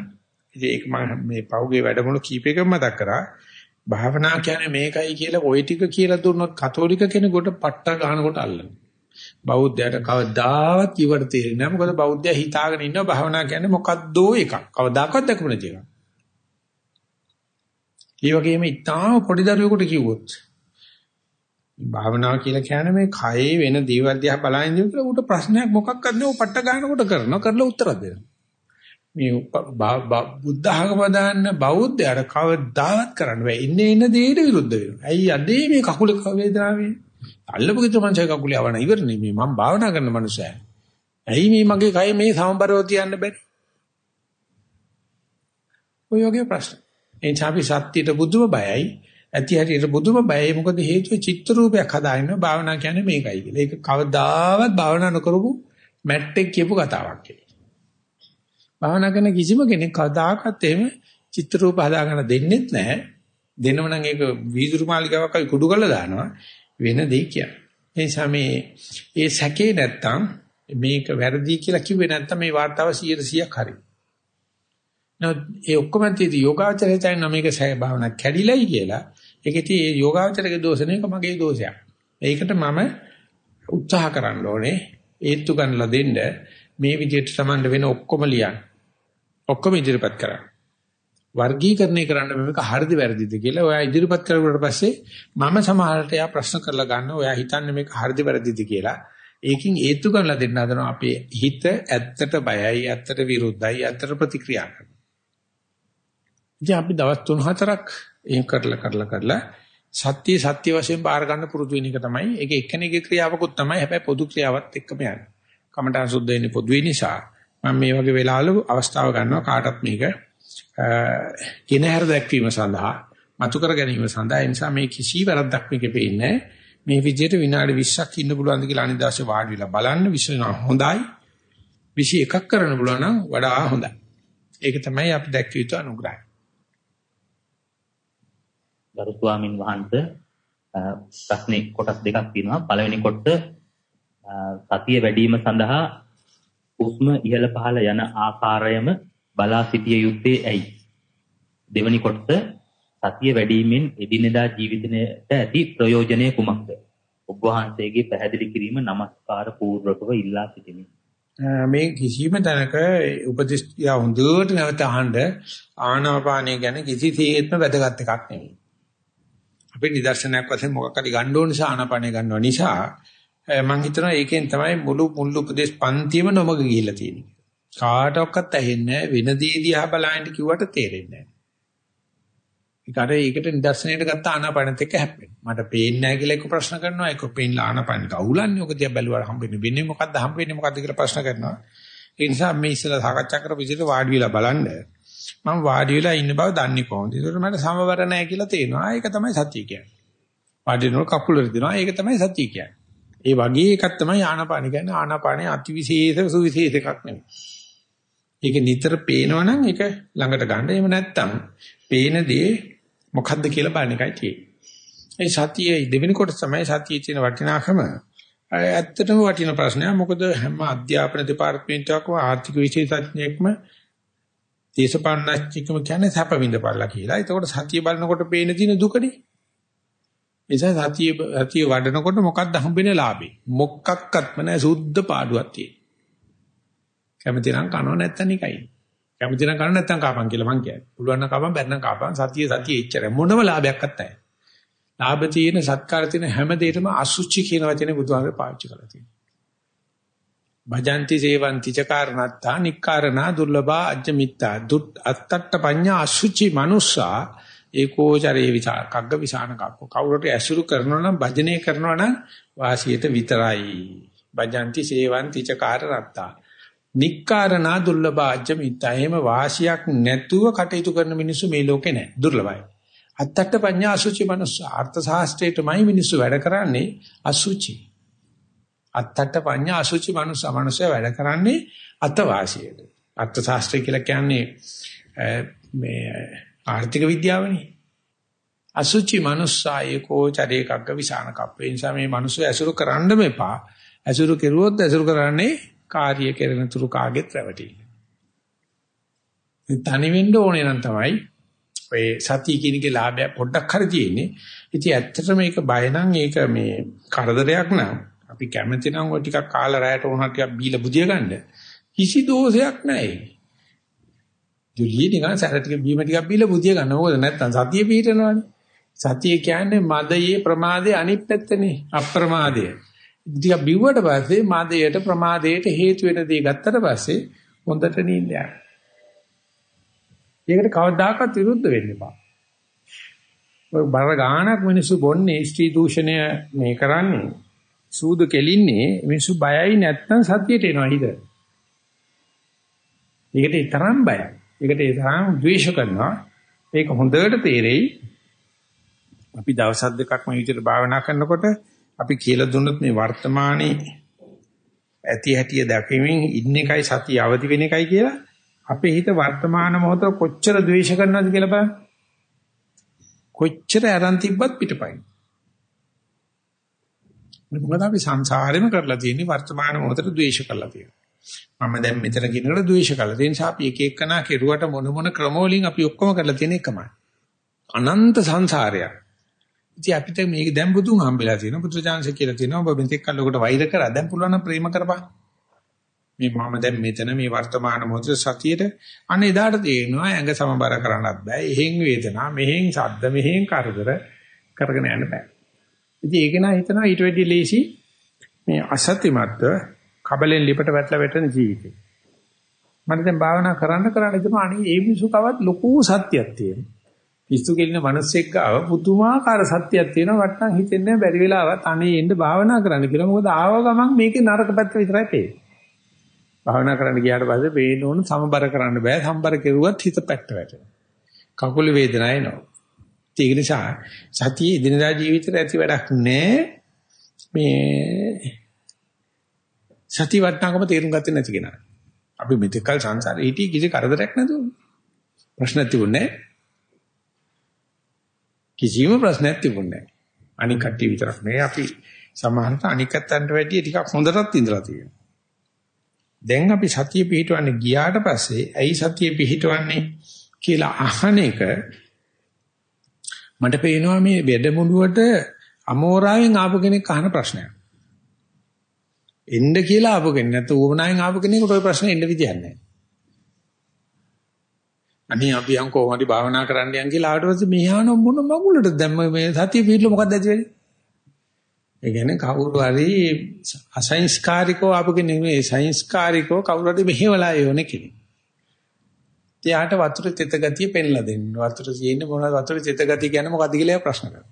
ඉතින් ඒක මම මේ පෞගේ වැඩමුළු කීපයකම මතක් කරා. භාවනා කියන්නේ මේකයි කියලා ওই ටික කියලා දුන්නොත් කතෝලික කෙනෙකුට පට්ට ගන්නකොට අල්ලනවා. බෞද්ධයට කවදාවත් ඉවර තේරෙන්නේ නැහැ. මොකද බෞද්ධයා හිතාගෙන ඉන්නවා භාවනා කියන්නේ මොකද්දෝ එකක්. කවදාකවත් දැකපු නැති එකක්. ඒ වගේම ඉතාම පොඩි දරුවෙකුට කිව්වොත් භාවනාව කියලා කියන්නේ මේ කයේ වෙන දේවල් දිහා බලන ඉඳලා උට ප්‍රශ්නයක් මොකක්වත් නෑ. ਉਹ පට්ට ගන්නකොට කරනවා. කරලා උත්තරයක් දෙනවා. මේ බුද්ධ ආගම දාන්න බෞද්ධයාට කවදාවත් කරන්න බෑ. ඉන්නේ ඉන්න දෙයට විරුද්ධ වෙනවා. ඇයි අදේ මේ කකුල වේදනාවේ? අල්ලපු කිත මංසය කකුල යවන ඉවරනේ මේ මම භාවනා කරන මනුස්සයා. ඇයි මේ මගේ කය මේ සමබරව තියන්න බැරි? ඔය වගේ ප්‍රශ්න. එන් චාපි සත්‍යයට බුදුම බයයි. ඇති හරියට බුදුම බයයි. මොකද හේතුව චිත්ත රූපයක් හදාගෙන භාවනා කියන්නේ මේකයි කියලා. ඒක කවදාවත් භාවනා නොකරපු මැට්ටෙක් කියපු කතාවක් කියලා. භාවනා කරන කිසිම කෙනෙක් කවදාකවත් එහෙම චිත්‍ර රූප හදාගන්න දෙන්නෙත් නැහැ. දෙනව නම් ඒක වීදුරු මාලිකාවක් අපි කුඩු කරලා දානවා වෙන දෙයක් කියන්නේ. ඒ නිසා මේ ඒ සැකේ නැත්තම් මේක වැරදි කියලා කිව්වේ නැත්තම් මේ වார்த்தාව 100%ක් හරි. නෝ ඒ ඔක්කොම තියදී යෝගාචරය තැන්න මේක සැක භාවනා කැඩිලයි කියලා. ඒකෙදී ඒ යෝගාචරයේ දෝෂ නෙවෙයි මගේ දෝෂයක්. ඒකට මම උත්සාහ කරන්න ඕනේ. ඒත්තු ගන්නලා දෙන්න මේ විදිහට සමන්ඩ වෙන ඔක්කොම ලියන්න. ඔක්කොම ඉදිරිපත් කරා. වර්ගීකරණය කරන්න මේක හරිද වැරදිද කියලා ඔයා ඉදිරිපත් කරුවාට පස්සේ මම සමහරට එයා ප්‍රශ්න කරලා ගන්න ඔයා හිතන්නේ මේක හරිද වැරදිද කියලා. ඒකින් හේතු කරලා දෙන්න හදනවා අපේ හිත ඇත්තට බයයි ඇත්තට විරුද්ධයි ඇත්තට ප්‍රතික්‍රියා කරනවා. ඉතින් අපි දවස් 3-4ක් එහෙම කරලා කරලා කරලා සත්‍ය සත්‍ය වශයෙන් බාර ගන්න පුරුදු වෙන එක තමයි. ඒක එක්කෙනෙක්ගේ ක්‍රියාවකුත් තමයි. හැබැයි පොදු ක්‍රියාවත් එක්කම යන්නේ. කමඨාන් සුද්ධ වෙන්නේ පොදුවේ නිසා මම මේ වගේ වෙලාවල අවස්ථාව ගන්නවා කාටත් මේක කිනහැර දැක්වීම සඳහා මතු කර ගැනීම සඳහා. ඒ නිසා මේ කිසි වැරද්දක් මේකේ පේන්නේ මේ විදිහට විනාඩි 20ක් ඉන්න පුළුවන්ද කියලා අනිදාසේ වාඩි වෙලා බලන්න. විශ්ව හොඳයි. 21ක් කරන්න පුළුවන් නම් වඩා හොඳයි. ඒක තමයි අපි දැක්විය යුතු අනුග්‍රහය. ගරු ස්වාමින් වහන්සේ ප්‍රශ්නේ කොටස් දෙකක් තියෙනවා. පළවෙනි කොටස සතිය වැඩිම සඳහා හුස්ම ඉහළ පහළ යන ආකාරයම බලා සිටිය යුත්තේ ඇයි? දෙවැනි කොටස සතිය වැඩිවීමෙන් එදිනෙදා ජීවිතයට ඇති ප්‍රයෝජනය කුමක්ද? ඔබ වහන්සේගේ පැහැදිලි කිරීම নমස්කාර පූර්වකව ඉල්ලා සිටිමි. මේ කිසිම තැනක උපදේශ යා හොඳට නැවත අහන්න ආනාපානිය ගැන කිසිසේත්ම වැදගත් එකක් නෙවෙයි. අපි නිදර්ශනයක් වශයෙන් මොකක් හරි ගන්න ඕන නිසා ආනාපානිය ගන්නවා නිසා මම හිතනවා ඒකෙන් තමයි මුළු මුළු උපදේශ පන්තියම නොමග ගිහිල්ලා තියෙන්නේ. කාටවත් ඇහෙන්නේ වෙන දේ දිහා බලන්න කිව්වට තේරෙන්නේ නැහැ. ඒකට ඒකට නිදර්ශනයට ගත්ත ආනාපානෙත් එක්ක හැප්පෙනවා. මට පේන්නේ නැහැ කියලා එක ප්‍රශ්න කරනවා. ඒක පේන්න ආනාපානෙට අවුලන්නේ. ඔක දිහා බැලුවා හම්බෙන්නේ වෙන්නේ මොකද්ද හම්බෙන්නේ මොකද්ද කියලා ප්‍රශ්න කරනවා. ඒ නිසා මේ ඉස්සලා සාකච්ඡා කරපු විදිහට වාඩි වෙලා බලන්න. මම වාඩි වෙලා ඉන්න බව දන්නේ කොහොමද? ඒකට මට සමවර නැහැ කියලා තේනවා. ඒක තමයි සතිය කියන්නේ. වාඩි වෙනකොට කකුල රිදෙනවා. ඒක තමයි සතිය කියන්නේ. ඒ වගේ එකක් තමයි ආනාපාන කියන්නේ. ආනාපානේ අතිවිශේෂ සුවිශේෂ එකක් නෙමෙයි. ඒක නිතර පේනවනම් ඒක ළඟට ගන්න. එහෙම නැත්නම් පේන දේ මොකද්ද කියලා බලන එකයි තියෙන්නේ. ඒ සතියේ දෙවෙනි කොටස තමයි සතියේ තියෙන වටිනාකම. ඇත්තටම වටින ප්‍රශ්නයක්. මොකද හැම අධ්‍යාපන දෙපාර්තමේන්තුවකම ආර්ථික විශේෂඥයෙක්ම දේශපාලනඥයෙක්ම කියන්නේ සැප විඳපල්ලා කියලා. ඒතකොට සතිය බලනකොට පේන තියෙන දුකනේ. නිසා සතිය සතිය වඩනකොට මොකක්ද හම්බෙන්නේ ලාභේ? මොකක්වත්ම නැහැ සුද්ධ පාඩුවක් තියෙන. කැමති නම් කනව නැත්තම් නිකයි. කැමති නම් කන නැත්තම් කාපන් කියලා මං කියන්නේ. පුළුවන් නම් කාපන් බැරි නම් කාපන් සතිය සතිය එච්චර මොනම ලාභයක්වත් නැහැ. ලාභ තියෙන සත්කාර තියෙන හැම දෙයකම අසුචි කියන වචනේ බුදුහාමර පාවිච්චි කරලා තියෙනවා. භජಂತಿ සේවಂತಿ චකාරණත්තා නික්කාරණා දුර්ලභා අජ්ජමිත්තා දුත් අත්තට්ඨ පඤ්ඤා අසුචි මනුස්සා ඒකෝචරේ විචාර කග්ග විසාන කප්ප කවුරුට ඇසුරු කරනවා නම් භජනය කරනවා නම් වාසියට විතරයි භජಂತಿ සේවಂತಿ චකාරණත්තා නික්කාරණා දුර්ලභාජ්‍ය මිත්තා. එහෙම වාසියක් නැතුව කටයුතු කරන මිනිස්සු මේ ලෝකේ නැහැ. දුර්ලභයි. අත්තට පඤ්ඤා අසුචි මනුස්ස අර්ථ ශාස්ත්‍රයටමයි මිනිස්සු වැඩ කරන්නේ අසුචි. අත්තට පඤ්ඤා අසුචි මනුස්ස මනුස්සය වැඩ කරන්නේ අතවාසියට. අර්ථ ශාස්ත්‍රය කියලා කියන්නේ මේ ආර්ථික විද්‍යාවනේ. අසුචි මනුස්සා ඒකෝ චරේකග්ග විසාන කප්පේ නිසා මේ මිනිස්සු ඇසුරු කරන්න මෙපා. ඇසුරු කෙරුවොත් ඇසුරු කරන්නේ කාර්ය කෙරෙන තුරු කාගෙත් රැවටිල්ල. තනි වෙන්න ඕනේ නම් තමයි ඔය සතිය කියන එකේ ලාභය පොඩ්ඩක් හරි තියෙන්නේ. ඉතින් ඇත්තටම මේක බය නම් ඒක මේ කරදරයක් නම් අපි කැමති නම් ඔය ටිකක් කාලා රැයට උනහ ටිකක් බීලා බුදිය ගන්න. කිසි දෝෂයක් නැහැ. ජොලිය නිකන් සැර ටික බීම ටිකක් බීලා බුදිය ගන්න. මොකද නැත්තම් සතිය පිටනවනේ. සතිය කියන්නේ මදයේ ප්‍රමාදයේ අනිත් පැත්තනේ අප්‍රමාදය. ටිකක් බිව්වට පස්සේ මාදයට ප්‍රමාදයට හේතු වෙන දේ ගත්තට පස්සේ හොඳට නිින්ද යනවා. ඒකට කවදාකවත් විරුද්ධ වෙන්න එපා. ඔය බර ගානක් මිනිස්සු බොන්නේ ස්ත්‍රී දූෂණය මේ කරන්නේ සූදු කෙලින්නේ මිනිස්සු බයයි නැත්නම් සත්‍යයට එනවා හිත. ඒකට ඒ තරම් බයයි. ඒකට ඒ තරම් ද්වේෂ කරනවා. ඒක හොඳට තේරෙයි. අපි දවස් දෙකක් මේ විදිහට භාවනා කරනකොට අපි කියලා දුන්නොත් මේ වර්තමානයේ ඇති හැටිය දැකීමෙන් ඉන්න එකයි සතිය අවදි වෙන එකයි කියලා අපේ හිත වර්තමාන මොහොත කොච්චර ද්වේෂ කරනවද කියලා බලන්න. කොච්චර අරන් තිබ්බත් පිටපයින්. මොකද අපි සංසාරෙම කරලා තියෙන්නේ වර්තමාන මොහොතට ද්වේෂ කරලා තියෙනවා. මම දැන් මෙතන කියනකොට ද්වේෂ කරලා තියෙන නිසා අපි එක එකනා කෙරුවට මොන මොන ක්‍රමවලින් අපි ඔක්කොම කරලා තියෙන එකමයි. අනන්ත සංසාරයක්. ඉතින් අපිට මේක දැන් බුදුන් හම්බෙලා තියෙනවා. පුත්‍රජානසේ කියලා තියෙනවා. ඔබ මෙතෙක් කල් ඔකට වෛර කරා. දැන් පුළුවන් නම් ප්‍රේම කරපන්. මේ මම දැන් මෙතන මේ වර්තමාන මොහොතේ සතියේට අන්න එදාට තේරෙනවා ඇඟ සමබර කරන්නත් බෑ. එහෙන් වේදනා, මෙහෙන් ශබ්ද, මෙහෙන් කරදර කරගෙන යන්න බෑ. ඉතින් ඒක නා හිතනවා ඊට වැඩි ලේසි මේ අසත්‍යමත්ව කබලෙන් ලිපට වැටලා වැටෙන ජීවිතේ. මම දැන් භාවනා කරන්න කරන්න හිතනවා අනේ ඒ මිනිසු කවත් ලොකු සත්‍යයක් තියෙනවා. පිස්සු කෙලින මිනිස්සෙක් ගාව පුදුමාකාර සත්‍යයක් තියෙනවා වට්ටම් හිතෙන්නේ බැරි වෙලාවත් අනේ එන්න භාවනා කරන්න කියලා. මොකද ආව ගමන් මේකේ නරක පැත්ත විතරයි පේන්නේ. භාවනා කරන්න ගියාට පස්සේ පේන්න ඕන සමබර කරන්න බෑ. සම්බර කෙරුවත් හිත පැත්ත වැටෙනවා. කකුල වේදනාව එනවා. ඒක නිසා සතිය දිනදා ජීවිතේට ඇති වැඩක් නෑ. මේ සති වටනකම තේරුම් ගත්තේ නැති කෙනා. අපි මෙතකල් සංසාරේ හිටියේ කිසි කරදරයක් නැතුව. ප්‍රශ්න තිබුණේ නැහැ. කිසිම ප්‍රශ්නයක් තිබුණේ නැහැ. අනික කට්ටිය විතරක් නෙවෙයි අපි සමහරට අනිකත්තන්ට වැඩිය ටිකක් හොඳටත් ඉඳලා තියෙනවා. දැන් අපි සතිය පිහිටවන්නේ ගියාට පස්සේ ඇයි සතිය පිහිටවන්නේ කියලා අහන එක මට පේනවා මේ වැඩමුළුවට අමෝරාවෙන් ආපු කෙනෙක් අහන ප්‍රශ්නයක්. එන්න කියලා ආපු කෙනෙක් නැත්නම් ඌමනායෙන් ආපු කෙනෙකුට ওই ප්‍රශ්නේ එන්න විදියක් නැහැ. අනේ අපි යම් කොහොමද භාවනා කරන්න යන් කියලා ආවට පස්සේ මෙහාන මොන මගුලට දැන් මේ සතිය පිළිල මොකක්ද ඇති වෙන්නේ? ඒ කියන්නේ කවුරු හරි අසංස්කාරිකව ආපු කෙනෙක් නෙමෙයි සංස්කාරිකව කවුරු හරි මෙහෙवला යෝනේ කෙනෙක්. එයාට වතුර තෙත ගතිය පෙන්ලා දෙන්න. වතුර තියෙන්නේ මොනවද වතුර තෙත ගතිය කියන්නේ මොකද්ද කියලා ප්‍රශ්න කරනවා.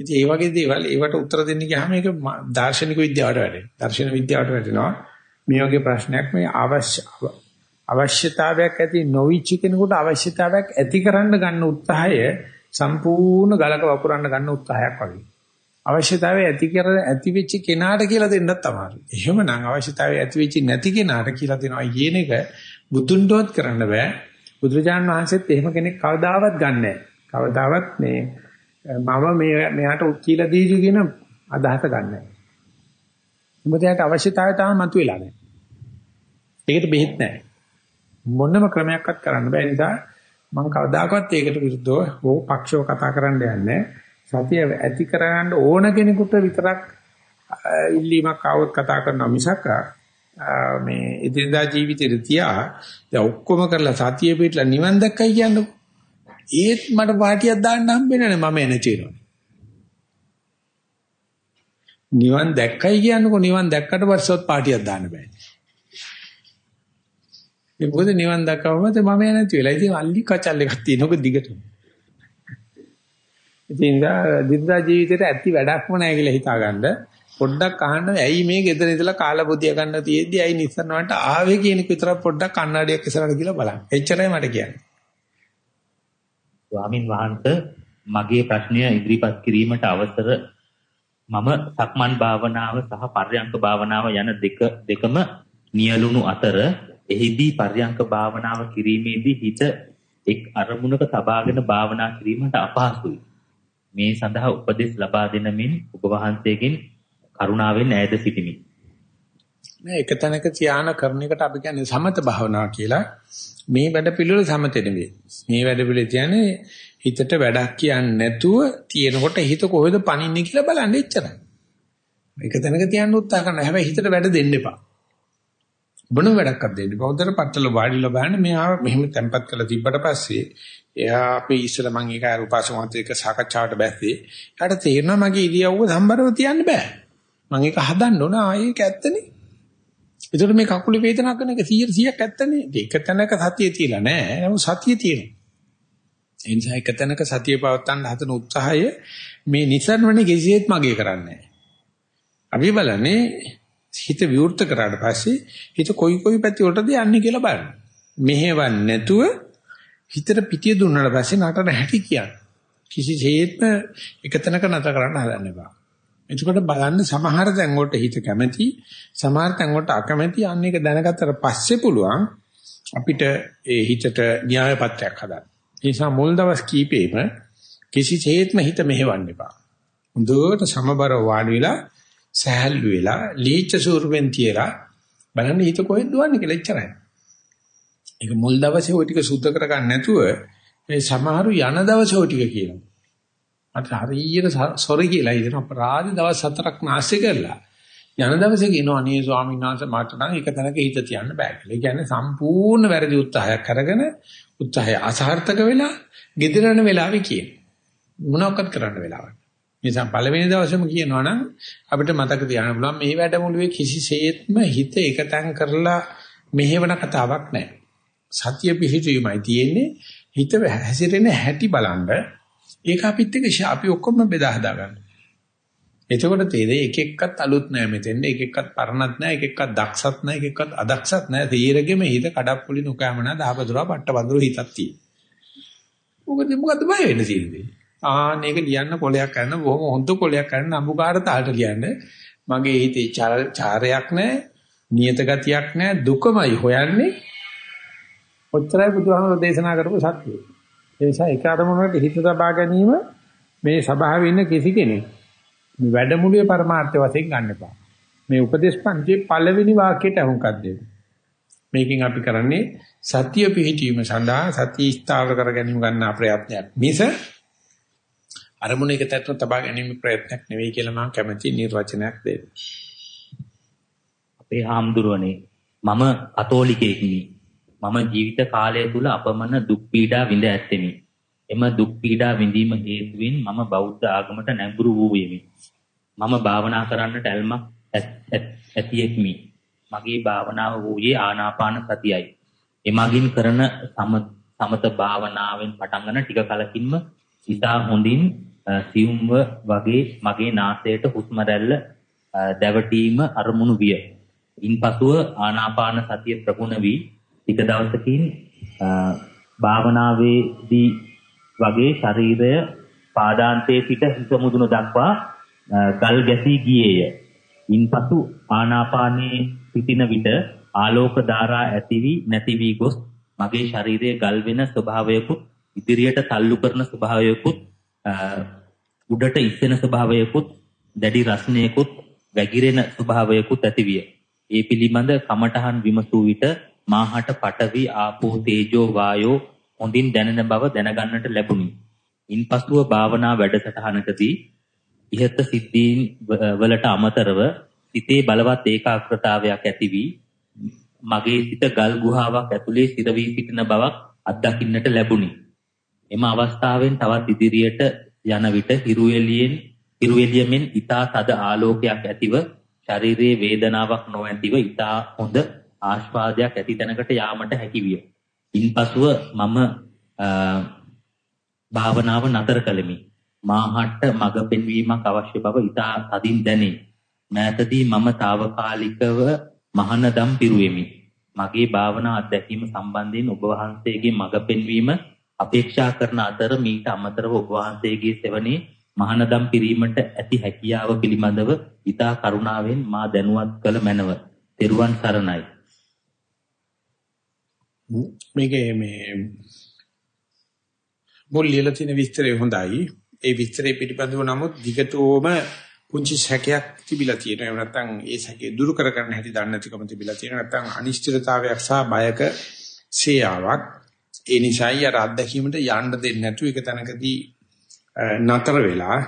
ඉතින් මේ වගේ දේවල් ඒවට උත්තර දෙන්න ගියාම ඒක දාර්ශනික විද්‍යාවට වැටෙනවා. දර්ශන විද්‍යාවට වැටෙනවා. මේ වගේ ප්‍රශ්නයක් මේ අවශ්‍ය අවශ්‍යතාවයක් ඇති නොවිච්ච කෙනෙකුට අවශ්‍යතාවයක් ඇති කරන්න ගන්න උත්සාහය සම්පූර්ණ ගලක වපුරන්න ගන්න උත්සාහයක් වගේ. අවශ්‍යතාවය ඇති කර ඇති වෙච්ච කෙනාට කියලා දෙන්නත් අමාරුයි. එහෙමනම් අවශ්‍යතාවය ඇති වෙච්ච නැති කෙනාට කියලා දෙනවා කියන එක බුදුන්ටවත් කරන්න බෑ. බුදුරජාණන් වහන්සේත් එහෙම කෙනෙක් කවදාවත් ගන්නෑ. කවදාවත් මේ මම මේ මෙයාට කියලා දීජු කියන අදහස ගන්නෑ. මොකද එයාට අවශ්‍යතාවය තාම මතුවෙලා නැහැ. ඒකට බෙහෙත් නැහැ. මොනම ක්‍රමයක්වත් කරන්න බෑ නිසා මම කවදාකවත් ඒකට විරුද්ධව හෝ පක්ෂව කතා කරන්න යන්නේ සතිය ඇති කරගන්න ඕන කෙනෙකුට විතරක් ඉල්ලීමක් ආවොත් කතා කරනවා මිසක් මේ ඉදිරියදා ජීවිතේට තියා දැන් ඔක්කොම කරලා සතිය පිටලා නිවන් දැක්කයි කියන්නකො ඒත් මට පාටියක් දාන්න හම්බෙන්නේ නැහැ මම එන චේනවා නිවන් දැක්කයි කියන්නකො නිවන් දැක්කට පස්සෙත් පාටියක් දාන්න බෑ මේ මොකද නිවන් දැක්කවම මම යන්නේ නැති වෙලා. ඉතින් අල්ලි කචල් එකක් තියෙනකො දිගටම. ඉතින් දිනදා ජීවිතේට ඇති වැඩක්ම නැහැ කියලා හිතාගන්න පොඩ්ඩක් අහන්න ඇයි මේ ගෙදර ඉඳලා කාලා බුදියා ගන්න තියෙද්දි ඇයි නිස්සරණවට ආවේ කියන එක විතර පොඩ්ඩක් කන්නඩියක් ඉස්සරහට ගිහලා බලන්න. එච්චරයි මට කියන්නේ. ස්වාමින් වහන්සේ මගේ ප්‍රශ්නය ඉදිරිපත් කිරීමට අවසර මම සක්මන් භාවනාව සහ පර්යංක භාවනාව යන දෙක දෙකම නියලුණු අතර එහිදී පර්යංක භාවනාව කිරීමේදී හිත එක් අරමුණක තබාගෙන භාවනා කිරීමට අපහසුයි. මේ සඳහා උපදෙස් ලබා දෙන මෙන් ඔබ වහන්සේගෙන් කරුණාවෙන් ඈද සිටිමි. මේ එක තැනක ධාන කරන එකට අපි කියන්නේ සමත භාවනා කියලා. මේ වැඩ පිළිවෙල සමතෙ නෙවෙයි. මේ වැඩ පිළිවෙල කියන්නේ හිතට වැඩක් කියන්නේ නැතුව තියෙනකොට හිත කොහෙද පනින්නේ කියලා බලන්න එච්චරයි. එක තැනක තියන්න උත්සාහ කරනවා. හැබැයි හිතට වැඩ දෙන්න එපා. මොන වැඩක්වත් දෙන්න බෑ. හොඳට පట్టල වාඩිලා බලන්න මෙහා මෙහෙම තැම්පත් කරලා තිබ්බට පස්සේ එයා අපි ඉස්සර මම ඒක අර උපාසකමත් එක්ක සාකච්ඡාවට බැස්සේ. ඊට තේරෙනවා මගේ ඉරියව්ව සම්බරව තියන්න බෑ. මම ඒක හදන්න ඕන ආයේ ඒක ඇත්තනේ. ඒතකොට මේ කකුලේ වේදනාවක් කරන එක 100 100ක් ඇත්තනේ. ඒක තැනක සතිය තියලා නෑ. නමුත් සතිය තියෙනවා. ඒ නිසා එක තැනක සතිය පවත්වන්න හදන උත්සාහය මේ නිසරණනේ කිසිසේත් මගේ කරන්නේ නෑ. අපි බලන්නේ හිත විවෘත කරාට පස්සේ හිත කොයි කොයි පැති වලටද යන්නේ කියලා බලන්න. මෙහෙවන්නේ නැතුව හිතට පිටිය දුන්නාට පස්සේ නටන හැටි කියන්නේ. කිසිසේත්ම එකතැනක නැතර කරන්න හදන්න එපා. එතකොට බලන්න සමහර තැන් වලට හිත කැමැති, සමහර තැන් වලට අකමැති අන්න එක දැනගත්තට පස්සේ පුළුවන් අපිට ඒ හිතට න්‍යාය පත්‍රයක් හදන්න. ඒ නිසා මුල් දවස් කීපෙම කිසිසේත්ම හිත මෙහෙවන්න එපා. හොඳට සමබර වාඩි වෙලා සහැල්ලු වෙලා ලීච්ඡ ස්වරූපෙන් තියලා බලන්න හිත කොහෙද දුවන්නේ කියලා එච්චරයි. ඒක මුල් දවසේ ওই ටික සුද්ධ කරගන්න නැතුව මේ සමහරු යන දවසේ ওই ටික කියනවා. මට හරියට සොරි කියලා හිතන අපරාධ දවස් හතරක් නැස්සේ කරලා යන දවසේ කියනවා අනේ ස්වාමීන් වහන්සේ මට නම් එක තැනක හිත තියන්න බෑ කියලා. ඒ කියන්නේ සම්පූර්ණ වැරදි උත්සාහයක් අරගෙන උත්සාහය අසාර්ථක වෙලා gediරන වෙලාවේ කියන. මොනවක්වත් කරන්න වෙලාවක්. නිසා පළවෙනි දවසේම කියනවා නම් අපිට මතක තියාගන්න පුළුවන් මේ වැඩමුළුවේ කිසිසේත්ම හිත එකතෙන් කරලා මෙහෙවන කතාවක් නැහැ. සතිය පිහිටීමයි තියෙන්නේ හිත හැසිරෙන හැටි බලන්න ඒක අපිත් එක්ක අපි ඔක්කොම බෙදා හදා ගන්න. එතකොට තේරෙයි එක එක්කත් අලුත් නැහැ මෙතෙන් එක එක්කත් පරණත් නැහැ එක එක්කත් දක්ෂත් නැහැ එක එක්කත් අදක්ෂත් නැහැ තීරගෙම හිත කඩප්පුලි නුකෑමනා දහබදුරා පට්ටබඳුරු හිතක් තියෙන. මොකද මොකද බය වෙන්න තියෙන්නේ? ආන්න ඒක ලියන්න කොලයක් කරන බොහොම හොඳ කොලයක් කරන අඹුකාර තාලට ලියන්න මගේ හිතේ චාරයක් නැහැ නියත ගතියක් නැහැ දුකමයි හොයන්නේ ඔච්චරයි බුදුහාමර දේශනා කරපු සත්‍යය ඒ නිසා එක අරමුණකට හිත තබා ගැනීම මේ සභාවේ ඉන්න කිසි කෙනෙක් මේ වැඩමුළුවේ પરමාර්ථය වශයෙන් ගන්න එපා මේ උපදේශ පන්තියේ පළවෙනි වාක්‍යයට අහුම්කක් දෙන්න මේකෙන් අපි කරන්නේ සත්‍ය පිහිටීම සඳහා සතිය ස්ථාවර කර ගැනීම ගන්න ප්‍රයත්නයක් මිස අරමුණේක තත්ත්ව තබා ගැනීම ප්‍රයත්නයක් නෙවෙයි කියලා මම කැමැති නිර්වචනයක් දෙන්න. අපේ ආම්දුරනේ මම කතෝලිකයෙක්නි. මම ජීවිත කාලය තුල අපමණ දුක් පීඩා විඳ ඇත්තෙමි. එම දුක් පීඩා විඳීම හේතුවෙන් මම බෞද්ධ ආගමට නැඹුරු වූ යෙමි. මම භාවනා කරන්නට ඇල්මක් ඇතියෙක්මි. මගේ භාවනාව වූයේ ආනාපාන සතියයි. එමගින් කරන සමත භාවනාවෙන් පටන් ගන්න ටික කලකින්ම ඉතා හොඳින් සියුම්ව වගේ මගේ නාසයට හුස්ම රැල්ල දැවටීම අරමුණු විය. ඉන්පසුව ආනාපාන සතිය ප්‍රගුණ වී ටික දවසකින් භාවනාවේදී වගේ ශරීරය පාදාන්තයේ සිට හිස මුදුන දක්වා ගල් ගැසී ගියේය. ඉන්පසු ආනාපානයේ සිටින විට ආලෝක ධාරා ඇති වී නැති වී ගොස් මගේ ශරීරයේ ගල් වෙන ස්වභාවයකුත් ඉදිරියට තල්ලු කරන ස්වභාවයකුත් උඩට ඉස්සෙන ස්වභාවයකුත් දැඩි රසණයකුත් වැగిරෙන ස්වභාවයකුත් ඇතිවිය. ඒ පිළිබඳ කමඨහන් විමසූ විට මාහට පඨවි ආපෝ තේජෝ වායෝ හොඳින් දැනෙන බව දැනගන්නට ලැබුණි. ඉන්පසුව භාවනා වැඩසටහනකදී ඉහත සිද්ධීන් වලට අමතරව සිතේ බලවත් ඒකාග්‍රතාවයක් ඇති වී මගේ සිත ගල් ගුහාවක් ඇතුලේ සිර වී සිටින බවක් අත්දකින්නට ලැබුණි. එම අවස්ථාවෙන් තවත් ඉදිරියට යන විට හිරු එළියෙන් හිරු එළියමින් ඊතා තද ආලෝකයක් ඇතිව ශරීරයේ වේදනාවක් නොඇතිව ඊතා හොඳ ආස්වාදයක් ඇති තැනකට යාමට හැකි විය. ඉන්පසුව මම භාවනාව නතර කළෙමි. මාහට මඟ පෙන්වීමක් අවශ්‍ය බව ඊතා තදින් දැනේ. මෑතදී මම తాවකාලිකව මහානදම් පිරුවෙමි. මගේ භාවනා අත්දැකීම සම්බන්ධයෙන් ඔබ වහන්සේගේ මඟ පෙන්වීම අපේක්ෂා කරන අතර මීට අමතරව ඔබ වහන්සේගේ සෙවණේ මහානදම් පිරීමට ඇති හැකියාව පිළිබඳව ඊතා කරුණාවෙන් මා දැනුවත් කළ මැනව. තෙරුවන් සරණයි. මේකේ මේ මුල් ලියලා තියෙන විස්තරය හොඳයි. ඒ විස්තරේ පිළිබඳව නමුත් දිගටම පුංචි සැකයක් තිබිලා තියෙනවා. එහෙම නැත්නම් ඒ සැකේ දුරු කර ගන්න හැටි දන්නේ නැතිකම තිබිලා තියෙනවා. නැත්නම් අනිශ්චිතතාවයක් සහ බයක සේයාවක්. ඒ නිසායි අර අත්දැකීමට යන්න දෙන්නේ නැතුව එක තැනකදී නතර වෙලා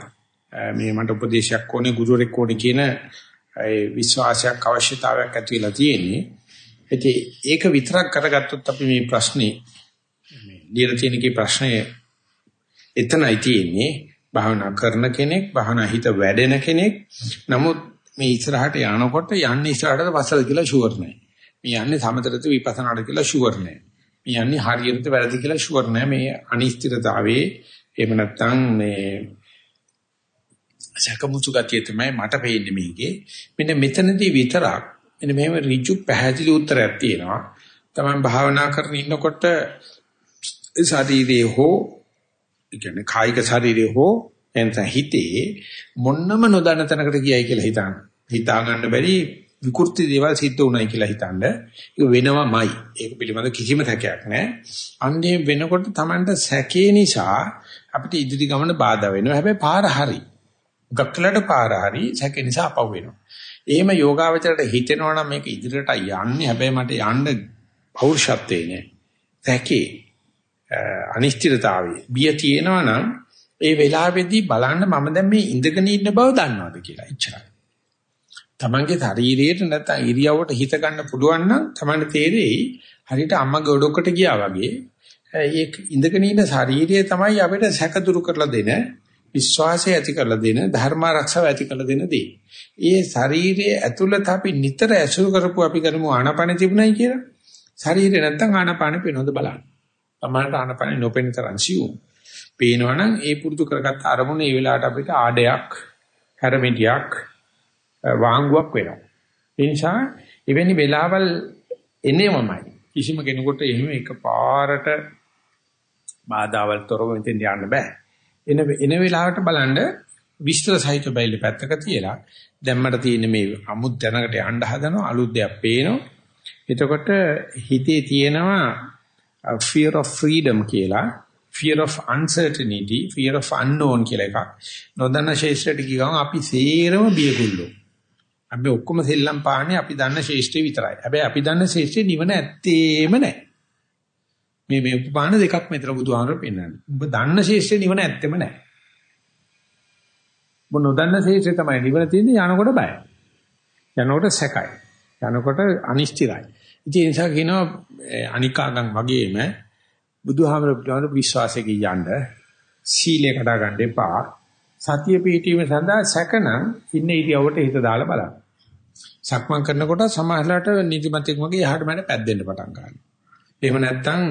මේ මට උපදේශයක් ඕනේ ගුරුවරෙක් ඕනේ කියන ඒ විශ්වාසයක් අවශ්‍යතාවයක් ඇති වෙලා තියෙන්නේ. ඉතින් ඒක විතරක් කරගත්තොත් අපි මේ ප්‍රශ්නේ මේ ලියලා තියෙන කී ප්‍රශ්නය එතනයි තියෙන්නේ. භාවනා කරන කෙනෙක්, භාවනා හිත වැඩෙන කෙනෙක්. නමුත් මේ ඉස්සරහට යනකොට යන්නේ ඉස්සරහට පස්සට කියලා ෂුවර් නැහැ. මේ යන්නේ සමතරත විපස්සනාට කියලා ෂුවර් නැහැ. මේ යන්නේ හරියට වැරදි කියලා ෂුවර් නැහැ. මේ අනිශ්චිතතාවයේ එහෙම නැත්නම් මේ සකමුතු ගතිය තමයි මට පේන්නේ මේකේ. මෙන්න මෙතනදී විතරක් මෙන්න මෙහෙම ඍජු පැහැදිලි උත්තරයක් තියෙනවා. තමයි භාවනා කරගෙන ඉන්නකොට ශරීරයේ හෝ කියන්නේ කායික ශරීරයේ හෝ එතන හිතේ මොන්නම නොදන්න තැනකට ගියයි කියලා හිතන්න. හිතා ගන්න බැරි විකෘති දේවල් සිද්ධ වුණයි කියලා හිතනද ඒක වෙනවමයි. ඒක පිළිබඳ කිසිම සැකයක් නැහැ. අන්නේ වෙනකොට Tamanට සැකේ නිසා අපිට ඉදිරි ගමන බාධා වෙනවා. හැබැයි පාර හරි. ගක්කලට පාර හරි සැකේ නිසා අපව වෙනවා. එහෙම යෝගාවචරයට හිතෙනවා නම් මේක ඉදිරියට යන්නේ හැබැයි මට යන්න පෞරුෂත්වේ නෑ. සැකේ අනිශ්චිතතාවය බිය තියෙනවා නම් ඒ වෙලාවේදී බලන්න මම දැන් මේ ඉඳගෙන ඉන්න බව දන්නවද කියලා ඉච්චරයි. තමන්ගේ ශරීරයට නැත්නම් ඉරියව්වට හිත ගන්න පුළුවන් නම් තමන්ට තේරෙයි හරියට අම්මා ගොඩකට ගියා වගේ ඒ ඉඳගෙන ඉන්න ශරීරය තමයි අපිට සැක දුරු කරලා දෙන විශ්වාසය ඇති කරලා දෙන ධර්ම ආරක්ෂාව ඇති කරලා දෙන දේ. ඒ ශරීරයේ ඇතුළත අපි නිතර ඇසුරු කරපු අපි කරමු ආනාපාන තිබුණයි කියලා. ශරීරය නැත්තම් ආනාපාන පේනවද බලන්න. තමන්ට ආනාපාන නොපෙනෙන තරම් සියුම්. පේනවනම් ඒ පුරුදු කරගත්ත අරමුණ ඒ වෙලාවට අපිට ආඩයක්, හැරමිටියක්, වාංගුවක් වෙනවා. ඒ නිසා එවැනි වෙලාවල් එනේමමයි. කිසිම කෙනෙකුට එහෙම එකපාරට බාධාවල් තොරව මෙතෙන් යන්න බෑ. එන එන වෙලාවට බලන්න විස්තර සහිත බයිල පැත්තක තියලා දැම්මට තියෙන මේ අමුත් දැනකට යන්න හදනවා අලුත් දෙයක් පේනවා. එතකොට හිතේ තියෙනවා fear of freedom කියලා fear of uncertainty fear of unknown කියලා එකක්. නොදන්න ශේෂ්ත්‍රයට ගියම අපි සේරම බියගුල්ලෝ. අපි ඔක්කොම සෙල්ලම් පාන්නේ අපි දන්න ශේෂ්ත්‍රය විතරයි. හැබැයි අපි දන්න ශේෂ්ත්‍රේ නිවන ඇත්තේම නැහැ. මේ මේ උපපාන දෙකක් මෙතන බුදුහාමර පෙන්නන්නේ. ඔබ දන්න ශේෂ්ත්‍රේ නිවන ඇත්තෙම නැහැ. මොන නොදන්න ශේෂ්ත්‍රය තමයි නිවන තියෙන්නේ යනකොට බයයි. යනකොට සැකයි. යනකොට අනිශ්චිතයි. ඉතින් ඒ නිසා කියනවා අනිකාගම් වගේම බුදුහාමර පිළිබඳ විශ්වාසයක යන්න සීලය කඩා ගන්න එපා. සතිය පිහිටීම සඳහා සැකනම් ඉන්න ඉරියවට හිත දාලා බලන්න. සක්මන් කරනකොට සමහරලාට නිදිමතෙක් වගේ එහාට මට පැද්දෙන්න පටන් ගන්නවා. එහෙම නැත්නම්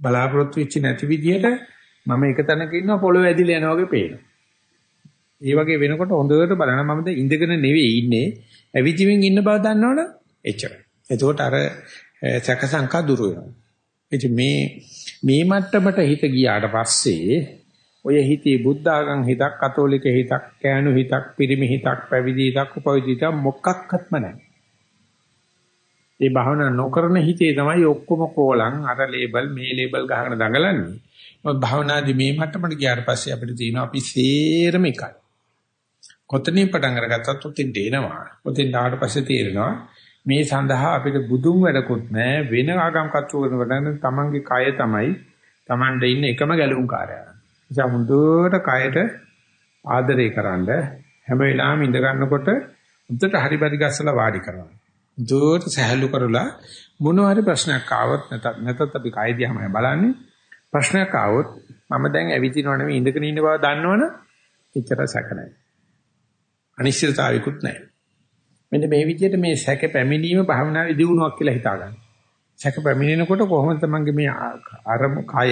බලාපොරොත්තු වෙච්ච නැති විදියට මම එක තැනක ඉන්නවා පොළොව ඇදිලා යනවා වගේ පේනවා. ඒ වගේ වෙනකොට හොඳට බලන්න මම දැන් ඉඳගෙන නෙවෙයි ඉන්නේ ඇවිදිමින් ඉන්න බව දන්නවනේ එච්චරයි. එතකොට අර සැක සංකා දුර වෙනවා. ඉතින් මේ මේ මට්ටමට හිත ගියාට පස්සේ ඔය හිතේ බුද්ධ ආගම් හිතක් කතෝලික හිතක් කෑනු හිතක් පිරිමි හිතක් පැවිදි හිතක් උපවිදි හිතක් මොකක්වත්ම නැහැ. ඒ භාවනා නොකරන හිතේ තමයි ඔක්කොම කෝලං අර ලේබල් මේ ලේබල් ගහගෙන දඟලන්නේ. මොකද භාවනාදී මේ මට්ටමට ගියාට පස්සේ අපිට තියෙනවා අපි සේරම එකයි. කොතනින් පටන් අරගත්තත් උතින් දෙනවා. උතින් ඩාට පස්සේ තේරෙනවා මේ සඳහා අපිට බුදුන් වැඩකුත් නැහැ වෙන ආගම් කච්චු කරන වැඩ තමන්ගේ කය තමයි තමන්ට ඉන්න එකම ගැලුම් කාර්යය. නිසා මුදුවට කයට ආදරේ කරන්න හැම වෙලාවෙම ඉඳ ගන්නකොට උද්දට හරි පරි ගස්සලා වාඩි කරනවා. දුවට සහැල්ලු කරලා මොන හරි ප්‍රශ්නයක් ආවොත් නැතත් නැතත් අපි කය දිහාමයි බලන්නේ. ප්‍රශ්නයක් ආවොත් මම දැන් ඇවිදිනව නෙවෙයි ඉඳගෙන ඉන්න බව දන්නවනේ එච්චර සැක නැහැ. අනිශ්චිතතාවයකුත් නැහැ. මෙන්න මේ විදිහට මේ සැක පැමිණීම භාවනාවේ දියුණුවක් කියලා හිතා ගන්න. සැක පැමිණෙනකොට කොහොමද තමන්ගේ මේ අරමු කය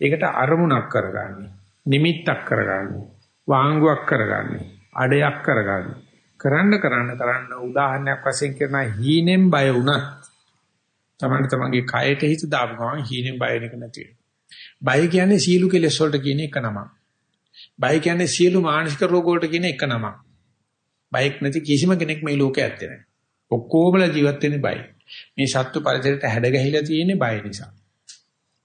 ඒකට අරමුණක් කරගන්නේ. නිමිත්තක් කරගන්නේ. වාංගුවක් කරගන්නේ. අඩයක් කරගන්නේ. කරන්න කරන්න කරන්න උදාහරණයක් වශයෙන් කරන හීනෙන් බය වුණත් තමන්ට තමන්ගේ කයට හිත දාපු ගමන් හීනෙන් බය වෙනක නැති බය කියන්නේ සියලු කෙලෙස් වලට කියන එක නම. බය කියන්නේ සියලු මානසික රෝග වලට කියන එක නම. බයික් නැති කිසිම කෙනෙක් මේ ලෝකේ ඇත්තේ නැහැ. ඔක්කොමලා ජීවත් වෙන්නේ බයි. මේ සත්තු පරිසරයට හැඩ ගැහිලා තියෙන්නේ බය නිසා.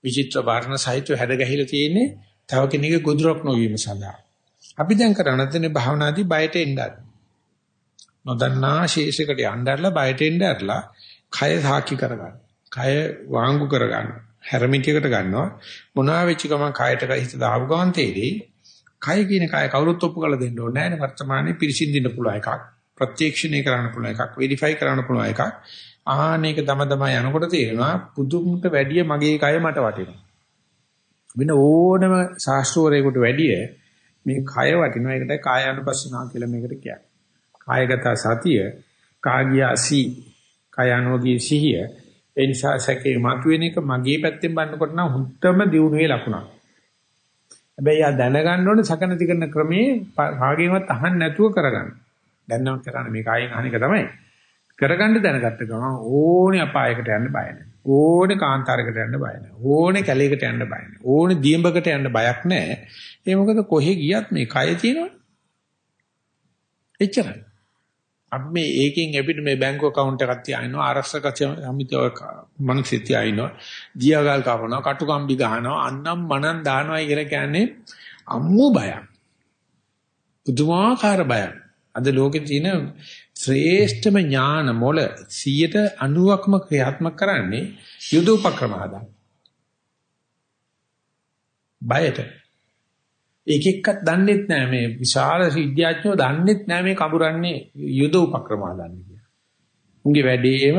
විචිත්‍ර වර්ණ සහිතව හැඩ ගැහිලා තියෙන්නේ තව කෙනෙකුගේ ගොදුරක් නොවීම සඳහා. අපි දැන් කරන්නේ භාවනාදී බයට එන්නත්. නොදන්නා ශේෂයකට යnderලා බයට එnderලා කය සාකි කරගන්න. කය වාංගු කරගන්න. හැරමිටියකට ගන්නවා. මොනවා වෙච්ච ගමන් කයට හිත දාපු ගමන් තේරෙයි. කය කියන කය කවුරුත් ඔප්පු කරලා දෙන්න ඕනේ නැහැ නේ වර්තමානයේ පිරිසිඳින්න පුළුවන් එකක්. ප්‍රත්‍යක්ෂණය කරන්න පුළුවන් එකක්. වෙරිෆයි කරන්න පුළුවන් එකක්. ආහනේක තම තමයි යනකොට තේරෙනවා පුදුමට වැඩිය මගේ කය මට වටිනවා. වෙන ඕනම ශාස්ත්‍රවරයෙකුට වැඩිය මේ කය වටිනවා. ඒකට කායानुපස්සනා කියලා මේකට කියන්නේ. කායගත සතිය, කාගියාසි, කායනෝගී සිහිය. ඒ නිසා සැකේ මතුවෙන එක මගේ පැත්තෙන් බලනකොට නම් හුත්තම දියුණුවේ ලකුණක්. හැබැයි ආ දැනගන්න ඕනේ සකනති කරන ක්‍රමේ කාගෙන්වත් අහන්න නැතුව කරගන්න. දැන් නම් කරන්නේ මේ කායෙන් අහන එක තමයි. කරගන්න දැනගත්ත ගමන් ඕනේ අපායකට යන්න බය නැහැ. ඕනේ කාන්තාරයකට යන්න බය නැහැ. ඕනේ කැලේකට යන්න බය නැහැ. ඕනේ දියඹකට යන්න බයක් නැහැ. ඒ මොකද කොහෙ ගියත් මේ කය තියෙනවා. එච්චරයි. අපි මේ ඒකෙන් අපිට මේ බැංකු account එකක් තියාිනවා ආරක්ෂක සමිතිය මිනිස්සු තියාිනවා දියාගල් කපනවා කටුකම්බි ගහනවා අන්නම් මනන් දානවා කියලා කියන්නේ අම්මෝ බයක්. පුදුමාකාර බයක්. අද ලෝකේ තියෙන ශ්‍රේෂ්ඨම ඥාන මොළ 190ක්ම ක්‍රියාත්මක කරන්නේ යුද උපක්‍රම හදා. බයට. එක එකක් දන්නෙත් නෑ මේ විශාල විද්‍යාඥයෝ දන්නෙත් නෑ මේ කඹරන්නේ යුද උපක්‍රම හදන්නේ කියලා. උන්ගේ වැඩේම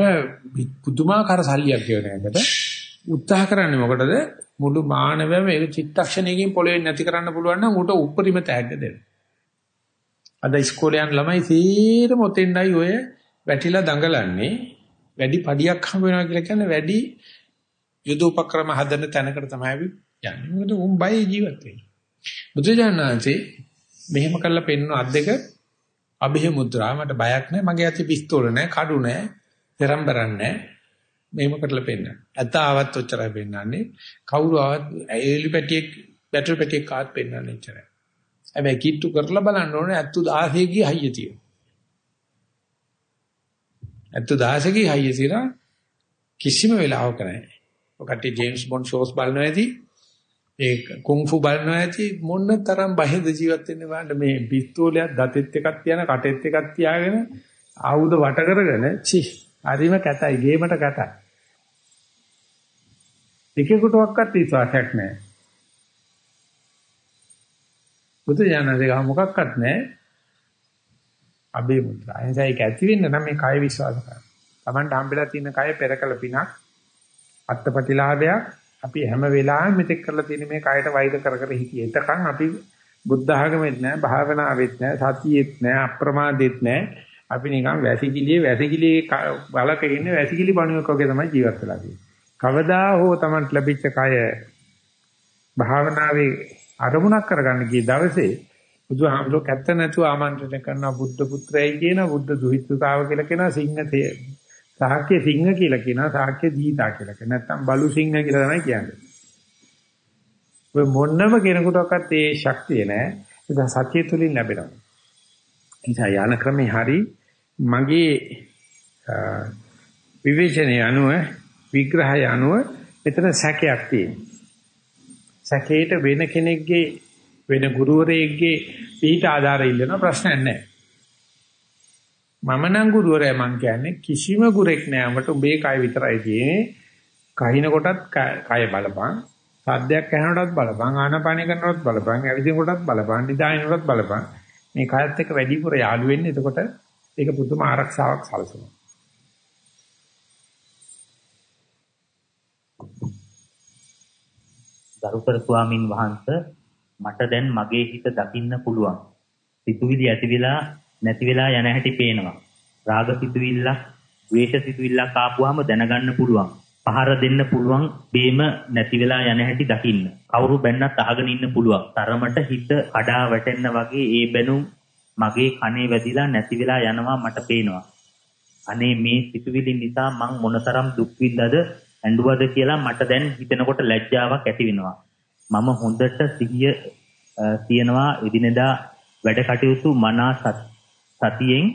පුදුමාකාර සල්ලියක් කියන එකට උත්සාහ කරන්නේ මොකටද? මුළු මානවයම ඒක චිත්තක්ෂණයකින් පොළවේ නැති කරන්න පුළුවන් නම් උට උපරිම තෑග්ග දෙන්න. අද ඉස්කෝලේ යන ළමයි සීරම ඔතෙන්ඩයි ඔය වැටිලා දඟලන්නේ වැඩි පඩියක් හම්බ වෙනවා කියලා කියන්නේ වැඩි යුද උපක්‍රම හදන තැනකට තමයි අපි යන්නේ. මොකද උන් බයි ජීවත් වෙන්නේ. බුදුජානනාංශේ මෙහෙම කරලා පෙන්වන අත් දෙක අභිහ මුද්‍රා මට බයක් නැහැ මගේ අතේ පිස්තෝල නැහැ කඩු නැහැ පෙරම්බරක් නැහැ මෙහෙම කරලා පෙන්නන. ඇතාවත් ඔච්චරයි පෙන්නන්නේ. කවුරු ආවත් එලි පැටියෙක් බැටරි පැටියෙක් ආවත් පෙන්නන්නේ එච්චරයි. හැබැයි කිට්ටු කරලා බලන්න ඕනේ ඇත්තු 16 ගිය හයිය තියෙනවා. ඇත්තු 16 ගිය හයිය තියෙනවා කිසිම වෙලාවක නැහැ. ඔකට ජේම්ස් බොන්ඩ් ෂෝස් බලනවා ඇති. ඒ කුන්ෆු බලනවා ඇති මොන තරම් බහිඳ ජීවත් වෙන්න බලන්න මේ පිස්තෝලයක් දතෙත් එකක් තියන කටෙත් එකක් තියාගෙන ආයුධ වට කරගෙන චි හරිම කැතයි ගේමට කැතයි. එකෙකුටවත් විශ්වාසයක් නැහැ. බුදු ඥානසේ ගහ මොකක්වත් නැහැ. අබේ මුත්‍රා. එනිසා ඒක ඇති වෙන්න නම් මේ කය විශ්වාස කරන්න. Tamanට හම්බෙලා තියෙන කය පෙරකල පිනක් අත්පටිලාභයක් අපි හැම වෙලාවෙම මෙතෙක් කරලා තියෙන මේ කයට වෛර කර කර හිටියේ. එතකන් අපි බුද්ධ ආගමෙත් නැහැ, භාවනාවෙත් නැහැ, සතියෙත් නැහැ, අප්‍රමාදෙත් නැහැ. අපි නිකන් වැසිකිළියේ වැසිකිළියේ බලක ඉන්නේ වැසිකිළි බණුවක් වගේ තමයි ජීවත් වෙලා තියෙන්නේ. කවදා හෝ Tamanට ලැබිච්ච කය භාවනාවේ අරමුණක් කරගන්න ගිය දවසේ බුදුහාමුදුරුවෝ කැත්ත නැතුව ආමන්ත්‍රණය කරන බුද්ධ පුත්‍රයයි කියන බුද්ධ දුහිතතාව කියලා කියන සිංහතේ සාක්‍ය සිංහ කියලා කියනවා සාක්‍ය දීතා කියලා කියන නැත්නම් බලු සිංහ කියලා තමයි කියන්නේ. ඔය මොන්නම කෙනෙකුටවත් ඒ ශක්තිය නැහැ. ඒක සත්‍ය තුලින් ලැබෙනවා. නිසා යන ක්‍රමේ හරි මගේ විවේචනයේ අනුව විග්‍රහය අනුව මෙතන සැකයක් තියෙනවා. සැකේට වෙන කෙනෙක්ගේ වෙන ගුරුවරයෙක්ගේ පිට ආධාර ඉල්ලන ප්‍රශ්නයක් නැහැ. මම නම් ගුරුවරයා මං කියන්නේ කිසිම ගුරෙක් නෑ අපට උඹේ කය විතරයි තියෙන්නේ. කහින කොටත් කය බලපං. සද්දයක් ඇහෙනකොටත් බලපං. ආනපානය කරනකොටත් බලපං. ඇවිදින කොටත් බලපං. නිදාගෙනකොටත් බලපං. මේ කයත් එක්ක වැඩිපුර යාළු වෙන්නේ එතකොට ඒක පුදුම ආරක්ෂාවක් සලසනවා. ගරුතර ස්වාමින් වහන්සේ මට දැන් මගේ හිත දකින්න පුළුවන්. සිතුවිලි ඇති වෙලා නැති වෙලා යන හැටි පේනවා. රාග සිතුවිල්ලක්, ද්වේෂ සිතුවිල්ලක් ආපුවාම දැනගන්න පුළුවන්. පහර දෙන්න පුළුවන් බේම නැති වෙලා යන හැටි දකින්න. කවුරු බැන්නත් අහගෙන ඉන්න පුළුවන්. තරමට හිත කඩා වැටෙන්න වගේ ඒ බැනුම් මගේ කනේ වැදිලා නැති වෙලා යනවා මට පේනවා. අනේ මේ සිතුවිලි නිසා මං මොනතරම් දුක් විඳද ඇඬුවද කියලා මට දැන් හිතනකොට ලැජ්ජාවක් ඇති වෙනවා. මම හොඳට සිහිය තියනවා එදිනෙදා වැඩ කටයුතු මනා සතියෙන්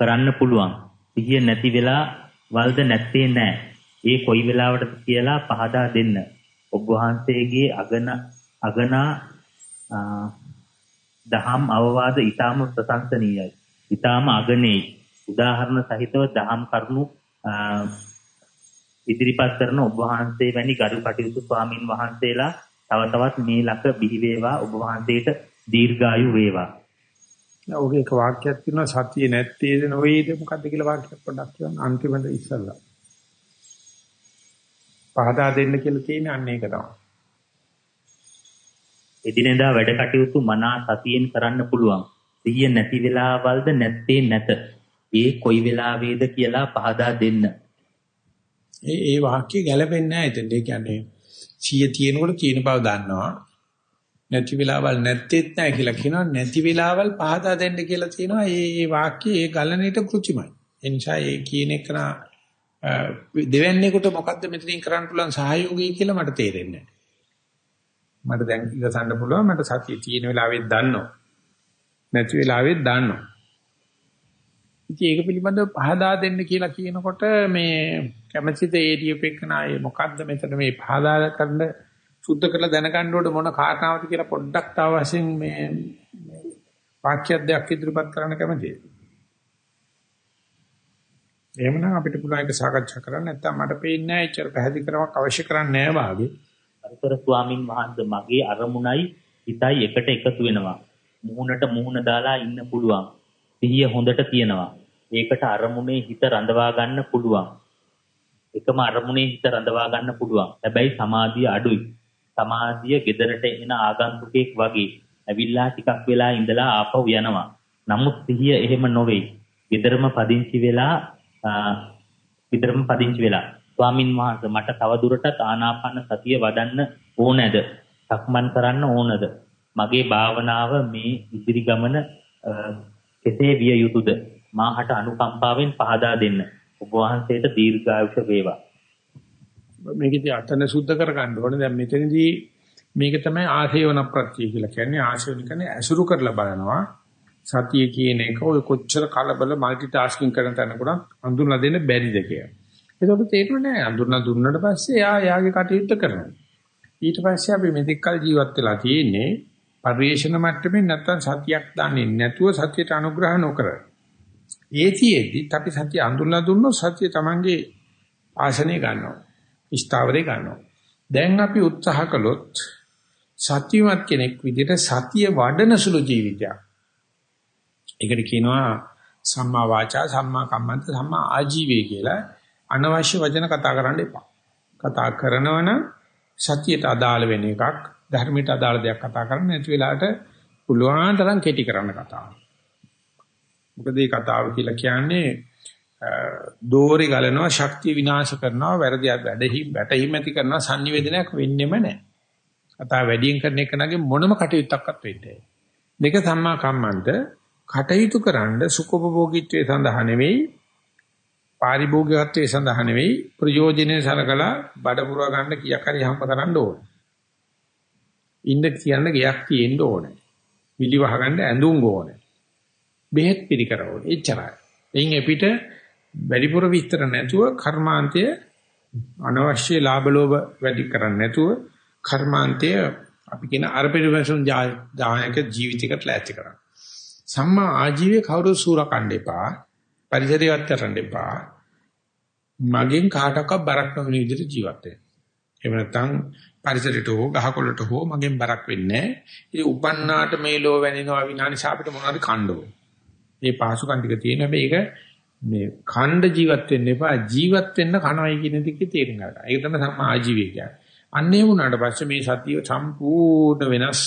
කරන්න පුළුවන්. සිහිය නැති වෙලා වල්ද නැත්තේ නැහැ. ඒ කොයි වෙලාවටද කියලා පහදා දෙන්න. ඔබ වහන්සේගේ අගන අගනා දහම් අවවාද ඊටාම ප්‍රශංසනීයයි. ඊටාම අගනේ උදාහරණ සහිතව දහම් කරුණු ඉදිරිපත් කරන ඔබ වහන්සේ වැනි ගරු කටයුතු ස්වාමින් වහන්සේලා තව තවත් මේ ලක බිහි වේවා ඔබ වහන්සේට දීර්ඝායු වේවා. ඔහුගේ එක වාක්‍යයක් තියෙනවා සතිය නැත්තේද නොවේද මොකද්ද කියලා වාක්‍යයක් පොඩ්ඩක් කියන්න අන්තිමට ඉස්සල්ලා. පහදා දෙන්න කියලා තියෙන්නේ අන්න ඒක තමයි. එදිනෙදා වැඩ කටයුතු මනා සතියෙන් කරන්න පුළුවන්. සිහිය නැති වෙලාවල්ද නැත්තේ නැත. ඒ කොයි වෙලාවේද කියලා පහදා දෙන්න. ඒ ඒ වාක්‍ය ගැලපෙන්නේ නැහැ එතෙන්. ඒ කියන්නේ සිහිය තියෙනකොට තියෙන බව දන්නවා. නැති වෙලාවල් නැත්තේත් නැහැ කියලා කියනවා. නැති වෙලාවල් පහදා දෙන්න කියලා තියෙනවා. ඒ වාක්‍ය ඒ ගලණයට කෘත්‍රිමයි. ඒ නිසා ඒ කියන එක දෙවැන්නේකට මොකද්ද මෙතනින් කරන්න පුළුවන් සහයෝගය කියලා මට තේරෙන්නේ නැහැ. මට දැන් ඉවසන්න පුළුවන් මට සතිය තියෙන වෙලාවෙත් දන්නවා. නැති වෙලාවෙත් දන්නවා. ඉතින් ඒක පිළිබඳව පහදා දෙන්න කියලා කියනකොට මේ කැමැතිද ඒඩියපෙකනායේ මොකද්ද මෙතන මේ පහදා කරන්න සුද්ධ කරලා දැනගන්න ඕන මොන කාරණාවද කියලා පොඩ්ඩක් තව වශයෙන් මේ වාක්‍ය දෙයක් ඉදිරිපත් කරන්න කැමතියි. එහෙමනම් අපිට පුළුවන් ඒක සාකච්ඡා කරන්න නැත්නම් මට පේන්නේ නැහැ එච්චර පැහැදිලි කරවක් අවශ්‍ය කරන්නේ නැහැ වාගේ. අරුතර ස්වාමින් වහන්සේ මගේ අරමුණයි හිතයි එකට එකතු වෙනවා. මුහුණට මුහුණ දාලා ඉන්න පුළුවන්. සිහිය හොඳට තියෙනවා. ඒකට අරමුණේ හිත රඳවා ගන්න පුළුවන්. එකම අරමුණේ හිත රඳවා ගන්න පුළුවන්. හැබැයි සමාධිය අඩුයි. සමාධිය gedarට එන ආගන්තුකෙක් වගේ ඇවිල්ලා ටිකක් වෙලා ඉඳලා ආපහු යනවා. නමුත් සිහිය එහෙම නොවේ. gedarම පදිංචි වෙලා gedarම පදිංචි වෙලා ස්වාමින් වහන්සේ මට තව දුරටත් ආනාපාන සතිය වඩන්න ඕනෑද? සක්මන් කරන්න ඕනද? මගේ භාවනාව මේ ඉදිරි ගමන කෙසේ විය යුතුද? මාහට අනුකම්පාවෙන් පහදා දෙන්න. ඔබ වහන්සේට දීර්ඝායුෂ වේවා. මේකදී අතන සුද්ධ කර ගන්න ඕනේ. දැන් මෙතනදී මේක තමයි ආශේවන ප්‍රත්‍ය කියලා කියන්නේ. ආශේවන කියන්නේ ඇසුරු කරලා බලනවා. සතිය කියන එක ඔය කොච්චර කලබල মালටි ටාස්කින් කරන තැනකට අඳුනලා දෙන්න බැරිද කියලා. ඒකට තේරුනේ නැහැ. අඳුනලා දුන්නාට පස්සේ යා යාගේ කටයුත්ත කරනවා. ඊට පස්සේ අපි මෙතෙක් කල ජීවත් වෙලා තියෙන්නේ පරිේශන මට්ටමේ නැත්තම් සතියක් දන්නේ නැතුව සතියට අනුග්‍රහ නොකර. ඒතිෙදි අපි සතිය අඳුනලා දුන්නොත් සතිය Tamange ආසනේ ගන්නවා. ස්ථාවරේ ගන්නවා. දැන් අපි උත්සාහ කළොත් සත්‍යමත් කෙනෙක් විදිහට සතිය වඩන සුළු ජීවිතයක්. ඒකට කියනවා සම්මා වාචා සම්මා කම්මන්ත සම්මා ආජීවය කියලා අනවශ්‍ය වචන කතා කරන්න එපා. කතා කරනවනම් සතියට අදාළ වෙන එකක් ධර්මයට අදාළ දෙයක් කතා කරන්න නැති වෙලාවට පුළුවන් තරම් කෙටි කරන්න කතාව. මොකද මේ කතාව කියලා කියන්නේ දෝරි ගලනවා ශක්තිය විනාශ කරනවා වැරදි වැඩහි වැටහිම ඇති කරනවා sannivedanayak වෙන්නෙම නැහැ. කතා වැඩියෙන් කරන එක නගේ මොනම කටයුත්තක්වත් වෙන්නේ නැහැ. මේක සම්මා කම්මන්ත කටයුතු කරන්න සුඛෝපභෝගීත්වයේ සඳහා නෙවෙයි පාරිභෝගිකත්වයේ සඳහා නෙවෙයි ප්‍රයෝජනෙ සලකලා බඩ පුරව ගන්න කීයක් හරි හම්බ කරන්න ඕනේ. ඉන්න කියන්න ගයක් තියෙන්න ඕනේ. විලි වහ ගන්න ඇඳුම් ඕනේ. බෙහෙත් පිළිකර ඕනේ. එච්චරයි. එයින් එපිට වැඩිපුර විස්තර නැතුව කර්මාන්තය අනවශ්‍ය ලාභ ලෝභ වැඩි කරන්නේ නැතුව කර්මාන්තය අපි කියන අර්පිරවසුන් ජායක ජීවිතයකට ලෑස්ති කරන්න. සම්මා ආජීවයේ කවුරු සූරකණ්ඩ එපා. පරිසරයවත් කරන්න එපා. මගෙන් කාටවත් බරක් නොවන විදිහට ජීවත් වෙන්න. එහෙම නැත්නම් පරිසරයට හෝ ගහකොළට හෝ මගෙන් බරක් වෙන්නේ නැහැ. ඉතින් උපන්නාට මේ ලෝ වැනිනවා විනානිසා අපිට මොනවද කණ්ඩෝ. මේ පාසුකම් ටික තියෙන හැබැයි ඒක මේ ඛණ්ඩ ජීවත් වෙන්න එපා ජීවත් වෙන්න කනවයි කියන දෙකේ තේරුම් ගන්න. ඒක තමයි සම්මා ආජීවය කියන්නේ. අන්නේ වුණාට පස්සේ මේ සතිය සම්පූර්ණ වෙනස්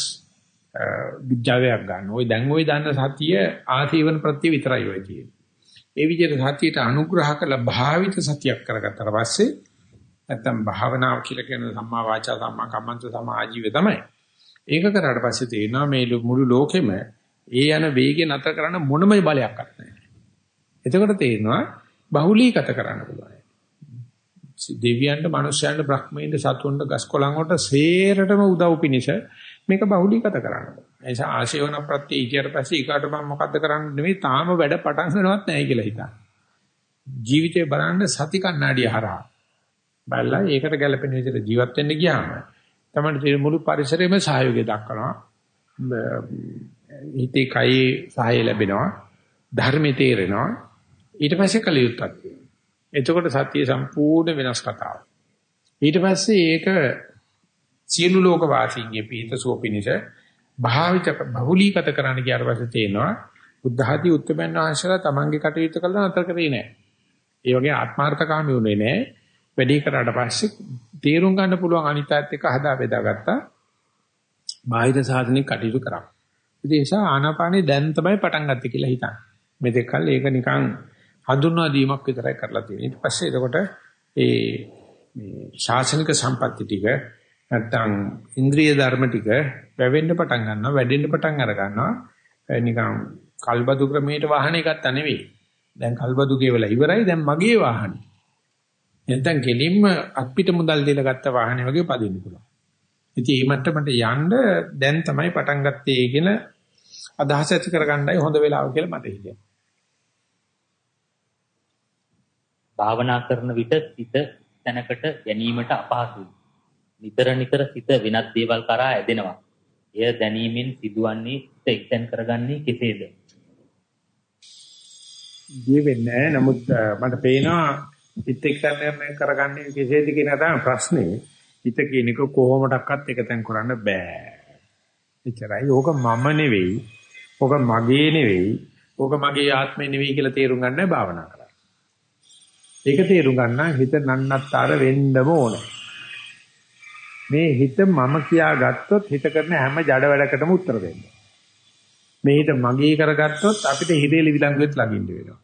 විද්‍යාවයක් ගන්න. ওই දැන් ওই දන්න සතිය ආසීවන ප්‍රත්‍ය විතරයි ඔය තියෙන්නේ. ඒ විදිහට සතියට අනුග්‍රහ කළ භාවිත සතියක් කරගත්තාට පස්සේ නැත්තම් භාවනාව කියලා කියන සම්මා වාචා සම්මා කම්මන්ත සම්මා ආජීවය තමයි. ඒක කරාට පස්සේ තේරෙනවා මේ මුළු ලෝකෙම ඒ යන වේගය නතර කරන්න මොනම බලයක් නැහැ. එතකොට තේරෙනවා බහුලීගත කරන්න පුළුවන්. දෙවියන්ට, මනුෂ්‍යයන්ට, බ්‍රහ්මයන්ට, සතුන්ට, ගස්කොළන් වලට සේරටම උදව් පිණිස මේක බහුලීගත කරන්න. ඒ නිසා ආශේවන ප්‍රත්‍ය ඊට පස්සේ ඊකට මම මොකද්ද කරන්න නෙමෙයි තාම වැඩ පටන් ගන්නවත් නැහැ කියලා හිතන්න. ජීවිතේ බලන්න සති කණ්ණාඩිය හරහා බලලා ඒකට ගැළපෙන විදිහට ජීවත් වෙන්න ගියාම තමයි මුළු පරිසරයේම සහයෝගය දක්වනවා. හිතේ කයේ සහාය ලැබෙනවා. ධර්මයේ තේරෙනවා. ඊට පස්සේ කලියුත්තක් තියෙනවා. එතකොට සත්‍ය සම්පූර්ණ වෙනස් කතාවක්. ඊට පස්සේ ඒක සියලු ලෝක වාසීන්ගේ පිහිට සුවපිනිස භාවිත බහුලීගත කරන්න ගියාට පස්සේ තේනවා බුද්ධ ආදී උත්තරමන් වහන්සේලා තමන්ගේ කටයුතු කළා නතර කරේ නැහැ. ඒ වගේ ආත්මార్థකාමී වුණේ නැහැ. වැඩි කරාට පස්සේ තීරුම් ගන්න පුළුවන් අනිත්‍යත් එක්ක හදා බෙදාගත්තා. බාහිර සාධනෙ කටයුතු කරා. ඉතින් ඒ නිසා ආනාපානේ දැන් තමයි පටන් ගත්තේ කියලා හිතන්න. මෙතෙක් කල් ඒක නිකන් හඳුන්වා දීමක් විතරයි කරලා තියෙන්නේ. ඊට පස්සේ එතකොට ඒ මේ ශාසනික සම්පatti ටික නැත්තම් ඉන්ද්‍රිය ධර්ම ටික වැවෙන්න පටන් ගන්නවා, වැඩෙන්න පටන් අර ගන්නවා. නිකන් කල්බදු ක්‍රමයට වාහනේ ගත්තා නෙවෙයි. දැන් කල්බදු ගෙවලා ඉවරයි දැන් මගේ වාහනේ. නැත්නම් කෙලින්ම අත්පිට මුදල් දීලා ගත්ත වාහනේ වගේ පදින්න පුළුවන්. ඉතින් මේ මට්ටමට යන්න දැන් තමයි පටන් ගත්තේ කියන අදහස ඇති කරගන්නයි හොඳ වෙලාව කියලා මට හිතෙනවා. භාවනා කරන විට සිත තැනකට ගැනීමට අපහසුයි. නිතර නිතර සිත වෙනත් දේවල් කරා ඇදෙනවා. එය දැනීමෙන් සිදුවන්නේ සිත එක්තෙන් කරගන්නේ කෙසේද? දී වෙන්නේ නමුත් මට පේනවා සිත එක්තෙන් කරගන්නේ කෙසේද කියන තමයි ප්‍රශ්නේ. හිත කියන එක කොහොමඩක්වත් එකතෙන් කරන්න බෑ. එච්චරයි. ඕක මම නෙවෙයි. ඕක මගේ නෙවෙයි. ඕක මගේ ආත්මේ නෙවෙයි කියලා තේරුම් ගන්නයි භාවනා කරන්නේ. ඒක තේරුම් ගන්න හිත නන්නත්තර වෙන්නම ඕනේ. මේ හිත මම කියා ගත්තොත් හිත කරන හැම ජඩ වැඩකටම උත්තර දෙන්න. මේ හිත මගේ කරගත්තොත් අපිට හිතේලි විලංගුවෙත් ළඟින්න වෙනවා.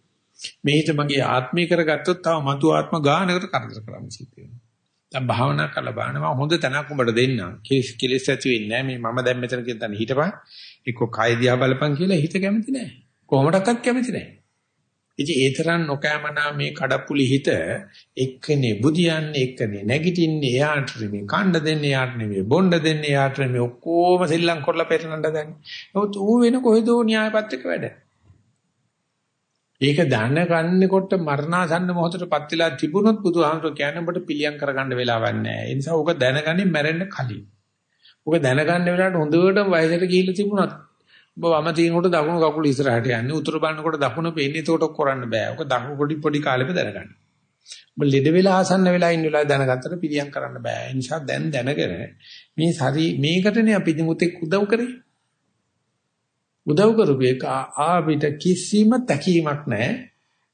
මේ හිත මගේ ආත්මේ කරගත්තොත් තව මතු ආත්ම ගානකට කරදර කරන්න සිද්ධ වෙනවා. දැන් භාවනා කරලා බලනවා හොඳ තැනක් උඹට දෙන්න. කෙලෙස් ඇති වෙන්නේ නැහැ. මේ මම දැන් මෙතන කියන තැන හිටපන්. එක්ක කය දිහා බලපන් කියලා හිත කැමති නැහැ. කොහොමඩක්වත් කැමති නැහැ. ඉතින් ඒ තරම් නොකෑමනා මේ කඩප්පුලි හිත එක්කනේ බුදියන්නේ එක්කනේ නැගිටින්නේ එයාට නෙමෙයි කණ්ඩ දෙන්නේ එයාට නෙමෙයි බොණ්ඩ දෙන්නේ එයාට නෙමෙයි ඔක්කොම සෙල්ලම් කරලා පෙරනන්න දන්නේ. නමුත් ඌ වෙන කොහෙදෝ න්‍යායපත්‍රක වැඩ. ඒක දැනගන්නකොට මරණාසන්න මොහොතටපත් වෙලා තිබුණොත් බුදුහාමර කියන්නේ ඔබට පිළියම් කරගන්න වෙලාවක් නැහැ. ඒ නිසා ඕක දැනගන්නේ මැරෙන්න කලින්. ඕක දැනගන්න වෙලාවට හොඳටම වයසට ගිහිල්ලා තිබුණත් ඔබ වම තිනකොට දකුණු කකුල ඉස්සරහට යන්නේ උතුර බලනකොට දකුණ පේන්නේ එතකොට කරන්න බෑ. ඕක දකුණු පොඩි පොඩි කාලෙම දැනගන්න. ඔබ ලෙඩ වෙලා ආසන්න වෙලා ඉන්න වෙලාව දැනගත්තට පිළියම් කරන්න බෑ. ඒ නිසා දැන් දැනගෙන මේ සරි මේකටනේ අපි මුතෙක් උදව් කරේ. උදව් කරපු එක ආවිත කිසිම තැකීමක් නැහැ.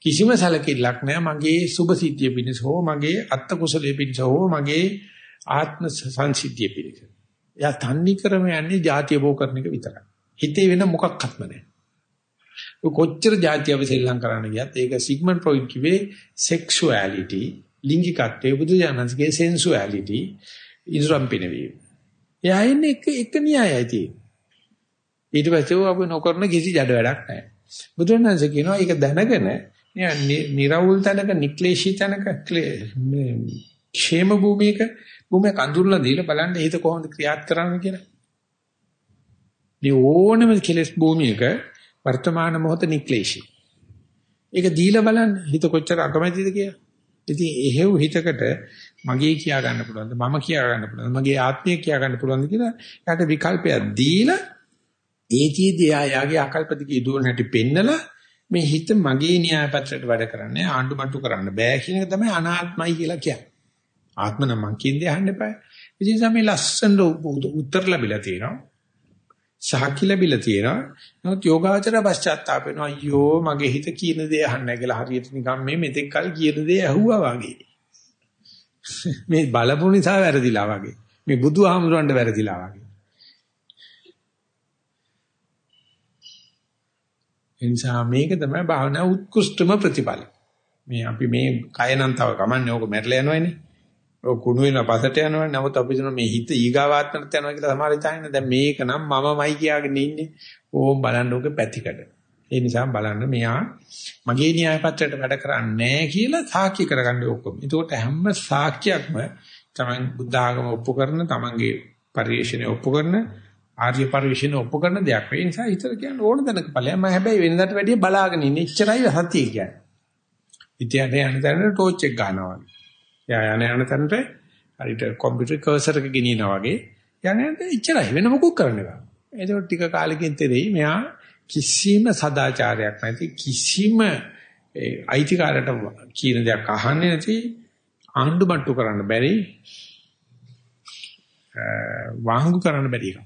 කිසිම සැලකිල්ලක් නැහැ මගේ සුභ සිද්ධිය පිණිස හෝ මගේ අත්ත කුසලයේ පිණිස හෝ මගේ ආත්ම සංසිද්ධිය පිණිස. එයා තන්නේ ක්‍රම යන්නේ ಜಾතිය බෝ කරන එක විතරයි. හිතේ වෙන මොකක්වත්ම නැහැ. කොච්චර જાති අපි සෙල්ලම් කරන්න ගියත් ඒක සිග්මන්ඩ් ෆ්‍රොයිඩ් කිව්වේ සෙක්ෂුවැලිටි ලිංගිකත්වයේ බුදු ජානන්සේගේ සෙන්සුවැලිටි ඉදරම් පිනවීම. එයා එන්නේ එක එක න්‍යායයි තියෙන්නේ. ඊට පස්සේ ඔබ නොකරන කිසි ජඩ වැඩක් නැහැ. බුදුරණන්සේ කියනවා ඒක දැනගෙන නිරවුල් තැනක නික්ලේශී තැනක ක්ෂේම භූමියක භූමිය කඳුරලා දීලා බලන්න හිත කොහොමද ක්‍රියාත් කරන්නේ කියලා. මේ ඕනම කෙලස් භූමියක වර්තමාන මොහොත නික්ලේශී. ඒක දීලා බලන්න හිත කොච්චර අකමැතිද කියලා. ඉතින් එහෙව් හිතකට මගේ කියා ගන්න පුළුවන්ද මම කියා ගන්න පුළුවන්ද මගේ ආත්මය කියා ගන්න පුළුවන්ද කියලා යාට විකල්පයක් දීලා ඒතියදී යාගේ ආකල්පදිකේ දුවන හැටි පෙන්නලා මේ හිත මගේ න්‍යායපත්‍රයට වැඩ කරන්නේ ආණ්ඩු මට්ටු කරන්න බෑ කියන එක තමයි අනාත්මයි කියලා කියන්නේ. ආත්ම නම් මං කියන්නේ අහන්න එපා. ඉතින් මේ ලස්සන උත්තර ලැබිලා තියෙනවා. සාක්ෂි ලැබිලා තියෙනවා. නමුත් යෝගාචර පශ්චාත්තාප වෙනවා. අයියෝ මගේ හිත කියන දේ අහන්නේ කියලා හරියට නිකන් මේ මෙතෙක් කල් කියන දේ ඇහුවා වගේ. මේ බලපු නිසා වැරදිලා වගේ. මේ බුදුහාමුදුරන්ට වැරදිලා වගේ. එනිසා මේක තමයි භාවනා උත්කෘෂ්ඨම ප්‍රතිඵල. මේ අපි මේ කය නම් තව කමන්නේ ඕක මැරලා යනවනේ. ඔය කුණු වෙන පසට යනවා. නමුත් අපි හිතන මේ හිත ඊගාවාත්මට යනවා කියලා සමහර හිතන්නේ. දැන් මේක නම් මමමයි කියාගෙන ඉන්නේ. ඕම් බලන්න ඕක පැතිකඩ. ඒ නිසා බලන්න මෙයා මගේ න්‍යාය පත්‍රයට වැඩ කරන්නේ නැහැ කියලා සාක්ෂි කරගන්න ඔක්කොම. ඒකට හැම සාක්ෂියක්ම තමයි බුද්ධ ආගම ඔප්පු කරන, තමන්ගේ පරිශ්‍රණය ඔප්පු කරන, ආර්ය පරිශ්‍රණය ඔප්පු කරන දෙයක්. ඒ නිසා හිතර කියන්නේ ඕන දැනක ඵලයක්. මම හැබැයි වෙනදාට වැඩිය බලාගෙන ඉන්නේ. එච්චරයි සතිය කියන්නේ. ඉතින් යන තැනට ටෝච් එක ගන්නවා වගේ. යා යන යන තැනට හරියට කම්පියුටර් කර්සර් එක ගෙනියනවා වගේ. යන යන එච්චරයි වෙන මොකුත් කරන්න බෑ. ඒකට ටික කාලෙකින් තේරෙයි මෙයා කිසිම සදාචාරයක් නැති කිසිම අයිතිකාරයට කියන දෙයක් අහන්නේ නැති ආණ්ඩු මට්ටු කරන්න බැරි වාංගු කරන්න බැරි එක.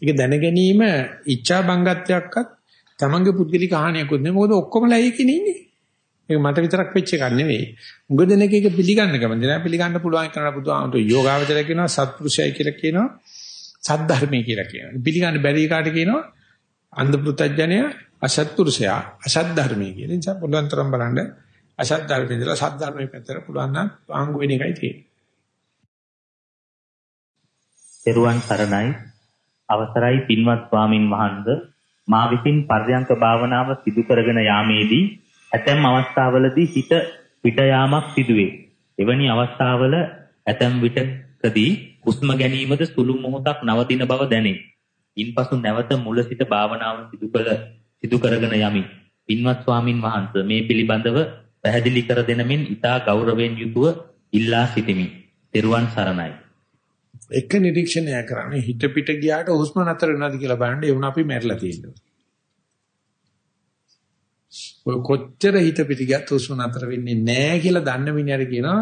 ඒක දැන ගැනීම ඉච්ඡා බංගත්වයක්වත් තමන්ගේ පුද්ගලික හානියක්වත් නෙමෙයි මොකද ඔක්කොමලා ඒකනේ ඉන්නේ. ඒක මට විතරක් වෙච්ච එකක් නෙවෙයි. උඟ දෙනෙක් ඒක පිළිගන්න කැමති නෑ පිළිගන්න පුළුවන් කරන බුදුහාමතු යෝගාවචර කියනවා සත්පුරුෂයයි කියලා කියනවා සද්ධර්මයේ කියලා කියනවා. පිළිගන්න බැරි කාට කියනවා අන්ධ පෘතජ්ජනය අසත්පුරුෂයා අසත් ධර්මයේ කියන නිසා පුළුවන් තරම් බලන්න අසත් ධර්මයේ ඉඳලා සත් ධර්මයේ පැත්තට පුළුවන් නම් ආංගු වෙන එකයි තියෙන්නේ. පෙරුවන් සරණයි අවසරයි පින්වත් ස්වාමින් වහන්සේ මා විසින් පර්යංක භාවනාව සිදු කරගෙන යාමේදී ඇතැම් අවස්ථාවලදී හිත පිට යාමක් සිදුවේ. එවැනි අවස්ථාවල ඇතැම් විටකදී හුස්ම ගැනීමද සුළු මොහොතක් නවතින බව දැනේ. ඉන්පසු නැවත මුල සිට භාවනාව සිදු කළ සිදු කරගෙන යමි. පින්වත් ස්වාමින් වහන්සේ මේ පිළිබඳව පැහැදිලි කර දෙන මෙන් ඊටා ගෞරවයෙන් යුතුව ඉල්ලා සිටිමි. ත්වන් සරණයි. එක නිරීක්ෂණය කරන්නේ හිත පිට ගියාට හුස්ම නතර වෙනවද කියලා බලන්න ඒ වුණ අපි මැරිලා තියෙනවා. ඔය කොච්චර හිත පිට ගියත් හුස්ම නතර වෙන්නේ නැහැ කියලා දන්න මිනිහට කියනවා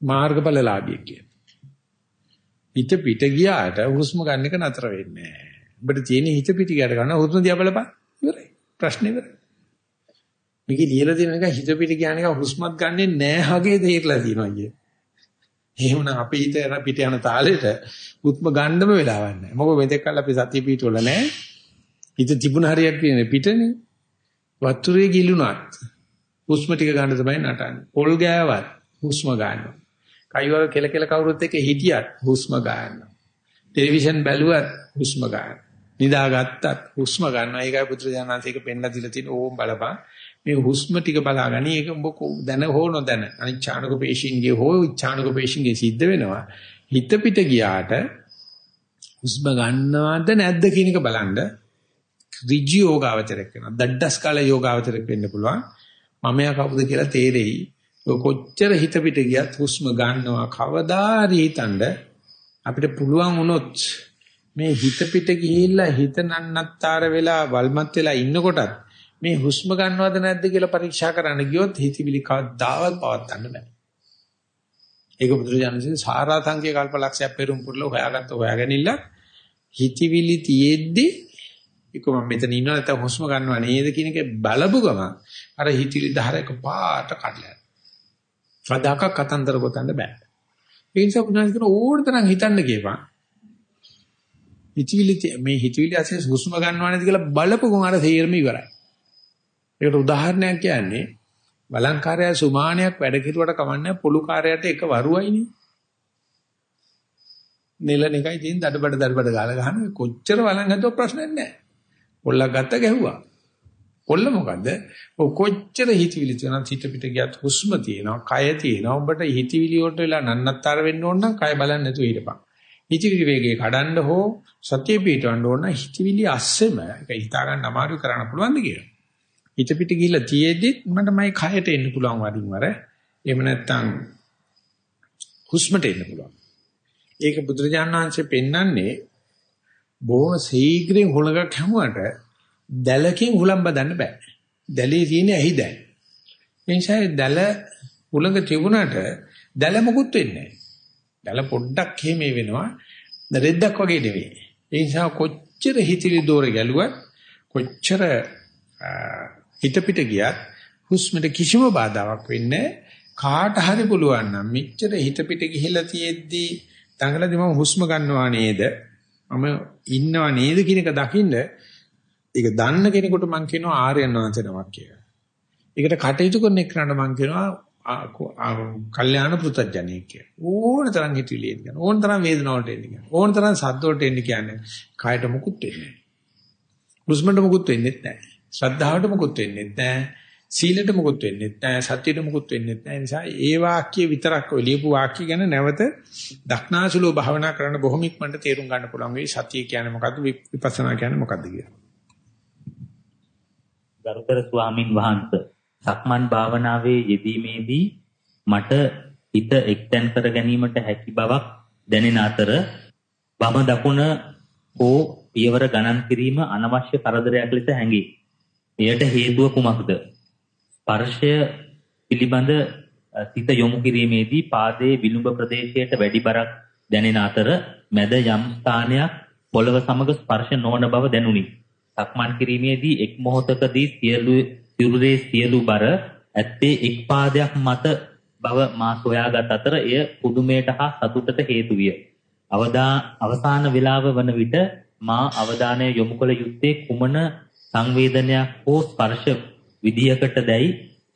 මාර්ගඵලලාභියෙක් කියලා. හිත පිට ගියාට හුස්ම ගන්න එක නතර වෙන්නේ නැහැ. ඔබට තියෙන හිත පිට ගියට ගන්න හුස්ම දිහා බලපන්. ඉවරයි. ප්‍රශ්නේ ඉවරයි. මේකේ ලියලා තියෙන එක හිත පිට ගියාන එක හුස්මත් ගන්නෙ නැහැ හගේ තේරලා තියෙනවා කියේ. එහෙමනම් අපේ හිත යන පිට යන තාලෙට හුස්ම ගන්නම වෙලාවක් නැහැ. මොකද මෙතෙක් කල් අපි සතිය පිටවල නැහැ. හිත තිබුණ හරියක් තියෙන පිටනේ. වතුරේ ගිලුණත් හුස්ම ටික ගන්න තමයි නටන්නේ. පොල් ගෑවත් හුස්ම ගන්නවා. කයිවර කෙල කෙල කවුරුත් එක්ක හිටියත් හුස්ම ගන්නවා. ටෙලිවිෂන් බැලුවත් හුස්ම ගන්නවා. නිදාගත්තත් හුස්ම ගන්නවා. ඒකයි පුත්‍රජානන්සේක පෙන්ලා දීලා තියෙන ඕම් බලපන්. මේ හුස්ම ටික බලාගනි. ඒක උඹ දැන හෝ නොදැන. අනිච්ඡානක පේශින්ගේ හෝ ඉච්ඡානක පේශින්ගේ සිද්ධ වෙනවා. හිත පිට ගියාට හුස්ම ගන්නවද නැද්ද කියන එක බලන්න ඍජු යෝගාවචරයක් වෙනවා. දඩඩස් කාල යෝගාවචරයක් වෙන්න පුළුවන්. මමයා කවුද කියලා තේරෙයි. කොච්චර හිත පිට ගියත් හුස්ම ගන්නවා කවදාරි හිතනද අපිට පුළුවන් වුණොත් මේ හිත පිට ගිහිල්ලා හිත නන්නත්තර වෙලා වල්මත් වෙලා ඉන්නකොටත් මේ හුස්ම ගන්නවද නැද්ද කියලා පරීක්ෂා කරන්න ගියොත් හිතවිලි කවදාවත් පවත්වන්න බෑ. ඒක බුදුරජාණන්සේ සාරාංශික කල්පලක්ෂයක් පෙරම් පුරලා හොයාගත්ත හොයාගනින්න හිතවිලි තියෙද්දි ඒක මම මෙතන ඉන්නවා නැත්නම් හුස්ම ගන්නව නේද කියන එක බලපු ගම අර හිතවිලි ධාරයක පාට කඩලා. සදාක කතන්දර ගොතන්න බෑ. ඒ නිසා පුදුමයි කියන ඕන තරම් හිතන්න ගියපන්. හිතවිලි මේ හිතවිලි ඇසේ හුස්ම ගන්නව නේද කියලා බලපු ගම අර තේරෙම ඉවරයි. ඒකට උදාහරණයක් කියන්නේ බලංකාරය සුමානයක් වැඩ කෙරුවට කමන්නේ පොලු කාර්යයට එක වරුවයිනේ. නෙලන එකයි තියෙන දඩබඩ දඩබඩ ගාලා ගහන කොච්චර වලන් හදුව ප්‍රශ්නයක් නැහැ. පොල්ලක් ගත්ත ගැහුවා. පොල්ල මොකද්ද? ඔය කොච්චර හිතවිලි තියෙනවද හිත පිට ගියත් හුස්ම තියෙනවා, කය තියෙනවා. උඹට හිතවිලි වලට වෙලා නන්නත්තර වෙන්න ඕන නම් කය බලන්නේ නැතුව හිටපන්. හිතවිලි වේගය කඩන්න හෝ සතිය පිටවන්න ඕන හිතවිලි අස්සෙම ඒක හිතා ගන්න අමාරු කරන්න පුළුවන්ද කියලා. හිත පිට ගිහිල්ලා තියේදිත් මට මයි කයට එන්න පුළුවන් වරින් වර. එහෙම නැත්නම් හුස්මට එන්න පුළුවන්. ඒක බුදුරජාණන් වහන්සේ පෙන්වන්නේ බොහොම ශීඝ්‍රයෙන් හුලඟක් හැමුවට දැලකින් හුලම් බදන්න බෑ. දැලේ තියෙන ඇහි දැන්. ඒ නිසා දැල හුලඟ තිබුණාට දැල මොකුත් වෙන්නේ දැල පොඩ්ඩක් එහෙම වෙනවා. රෙද්දක් වගේ නෙවෙයි. ඒ නිසා කොච්චර හිතිලි දෝර ගැලුවත් කොච්චර හිත පිට ගියත් හුස්මට කිසිම බාධාවක් වෙන්නේ කාට හරි පුළුවන් නම් මෙච්චර හිත පිට ගිහිලා තියෙද්දී දඟලදී මම හුස්ම ගන්නවා නේද මම ඉන්නවා නේද කියන එක දකින්න ඒක දන්න කෙනෙකුට මම කියනවා ආර්යයන් වහන්සේ නමක් කියලා. ඒකට කටයුතු කරන එකට මම කියනවා කල්යාණ පෘතජ්ජනෙක් කියලා. ඕන තරම් හිතවිලි එන්න කියනවා. ඕන තරම් වේදනාවට එන්න කියනවා. ඕන තරම් සද්ද වලට එන්න කියන්නේ කායට මුකුත් වෙන්නේ නැහැ. හුස්මට මුකුත් වෙන්නේ නැහැ. ශ්‍රද්ධාවට මුකුත් වෙන්නේ නැහැ. සීලයට මුකුත් වෙන්නේ නැහැ. සත්‍යයට මුකුත් වෙන්නේ නැහැ. නිසා ඒ වාක්‍ය විතරක් ඔය ලියපු වාක්‍ය ගැන නැවත දක්නාසුලෝ භාවනා කරන්න බොහොම ඉක්මනට තේරුම් ගන්න පුළුවන් වෙයි. සතිය කියන්නේ මොකද්ද? විපස්සනා කියන්නේ මොකද්ද කියලා. ගරුතර ස්වාමින් වහන්සේ සක්මන් භාවනාවේ යෙදීමේදී මට හිත එක්තැන් කර ගැනීමට හැකි බවක් දැනෙන අතර වම දකුණ හෝ පියවර ගණන් කිරීම අනවශ්‍ය කරදරයක් ලෙස හැඟේ. එයට හේතුව කුමක්ද? ස්පර්ශය පිළිබඳ සිත යොමු කිරීමේදී පාදයේ විලුඹ ප්‍රදේශයට වැඩි බරක් දැනෙන අතර මැද යම් ස්ථානයක් පොළව සමග ස්පර්ශ නොවන බව දැනුනි. සක්මන් කිරීමේදී එක් මොහොතකදී සියලු සිරුරේ සියලු බර ඇත්තේ එක් පාදයක් මත බව මා සොයාගත් අතර එය පුදුමයට හා සතුටට හේතු විය. අවදා අවසාන වේලාව වන විට මා අවධානය යොමු කළ යුත්තේ කුමන සංවේදනයක් හෝ ස්පර්ශ විදියකට දැයි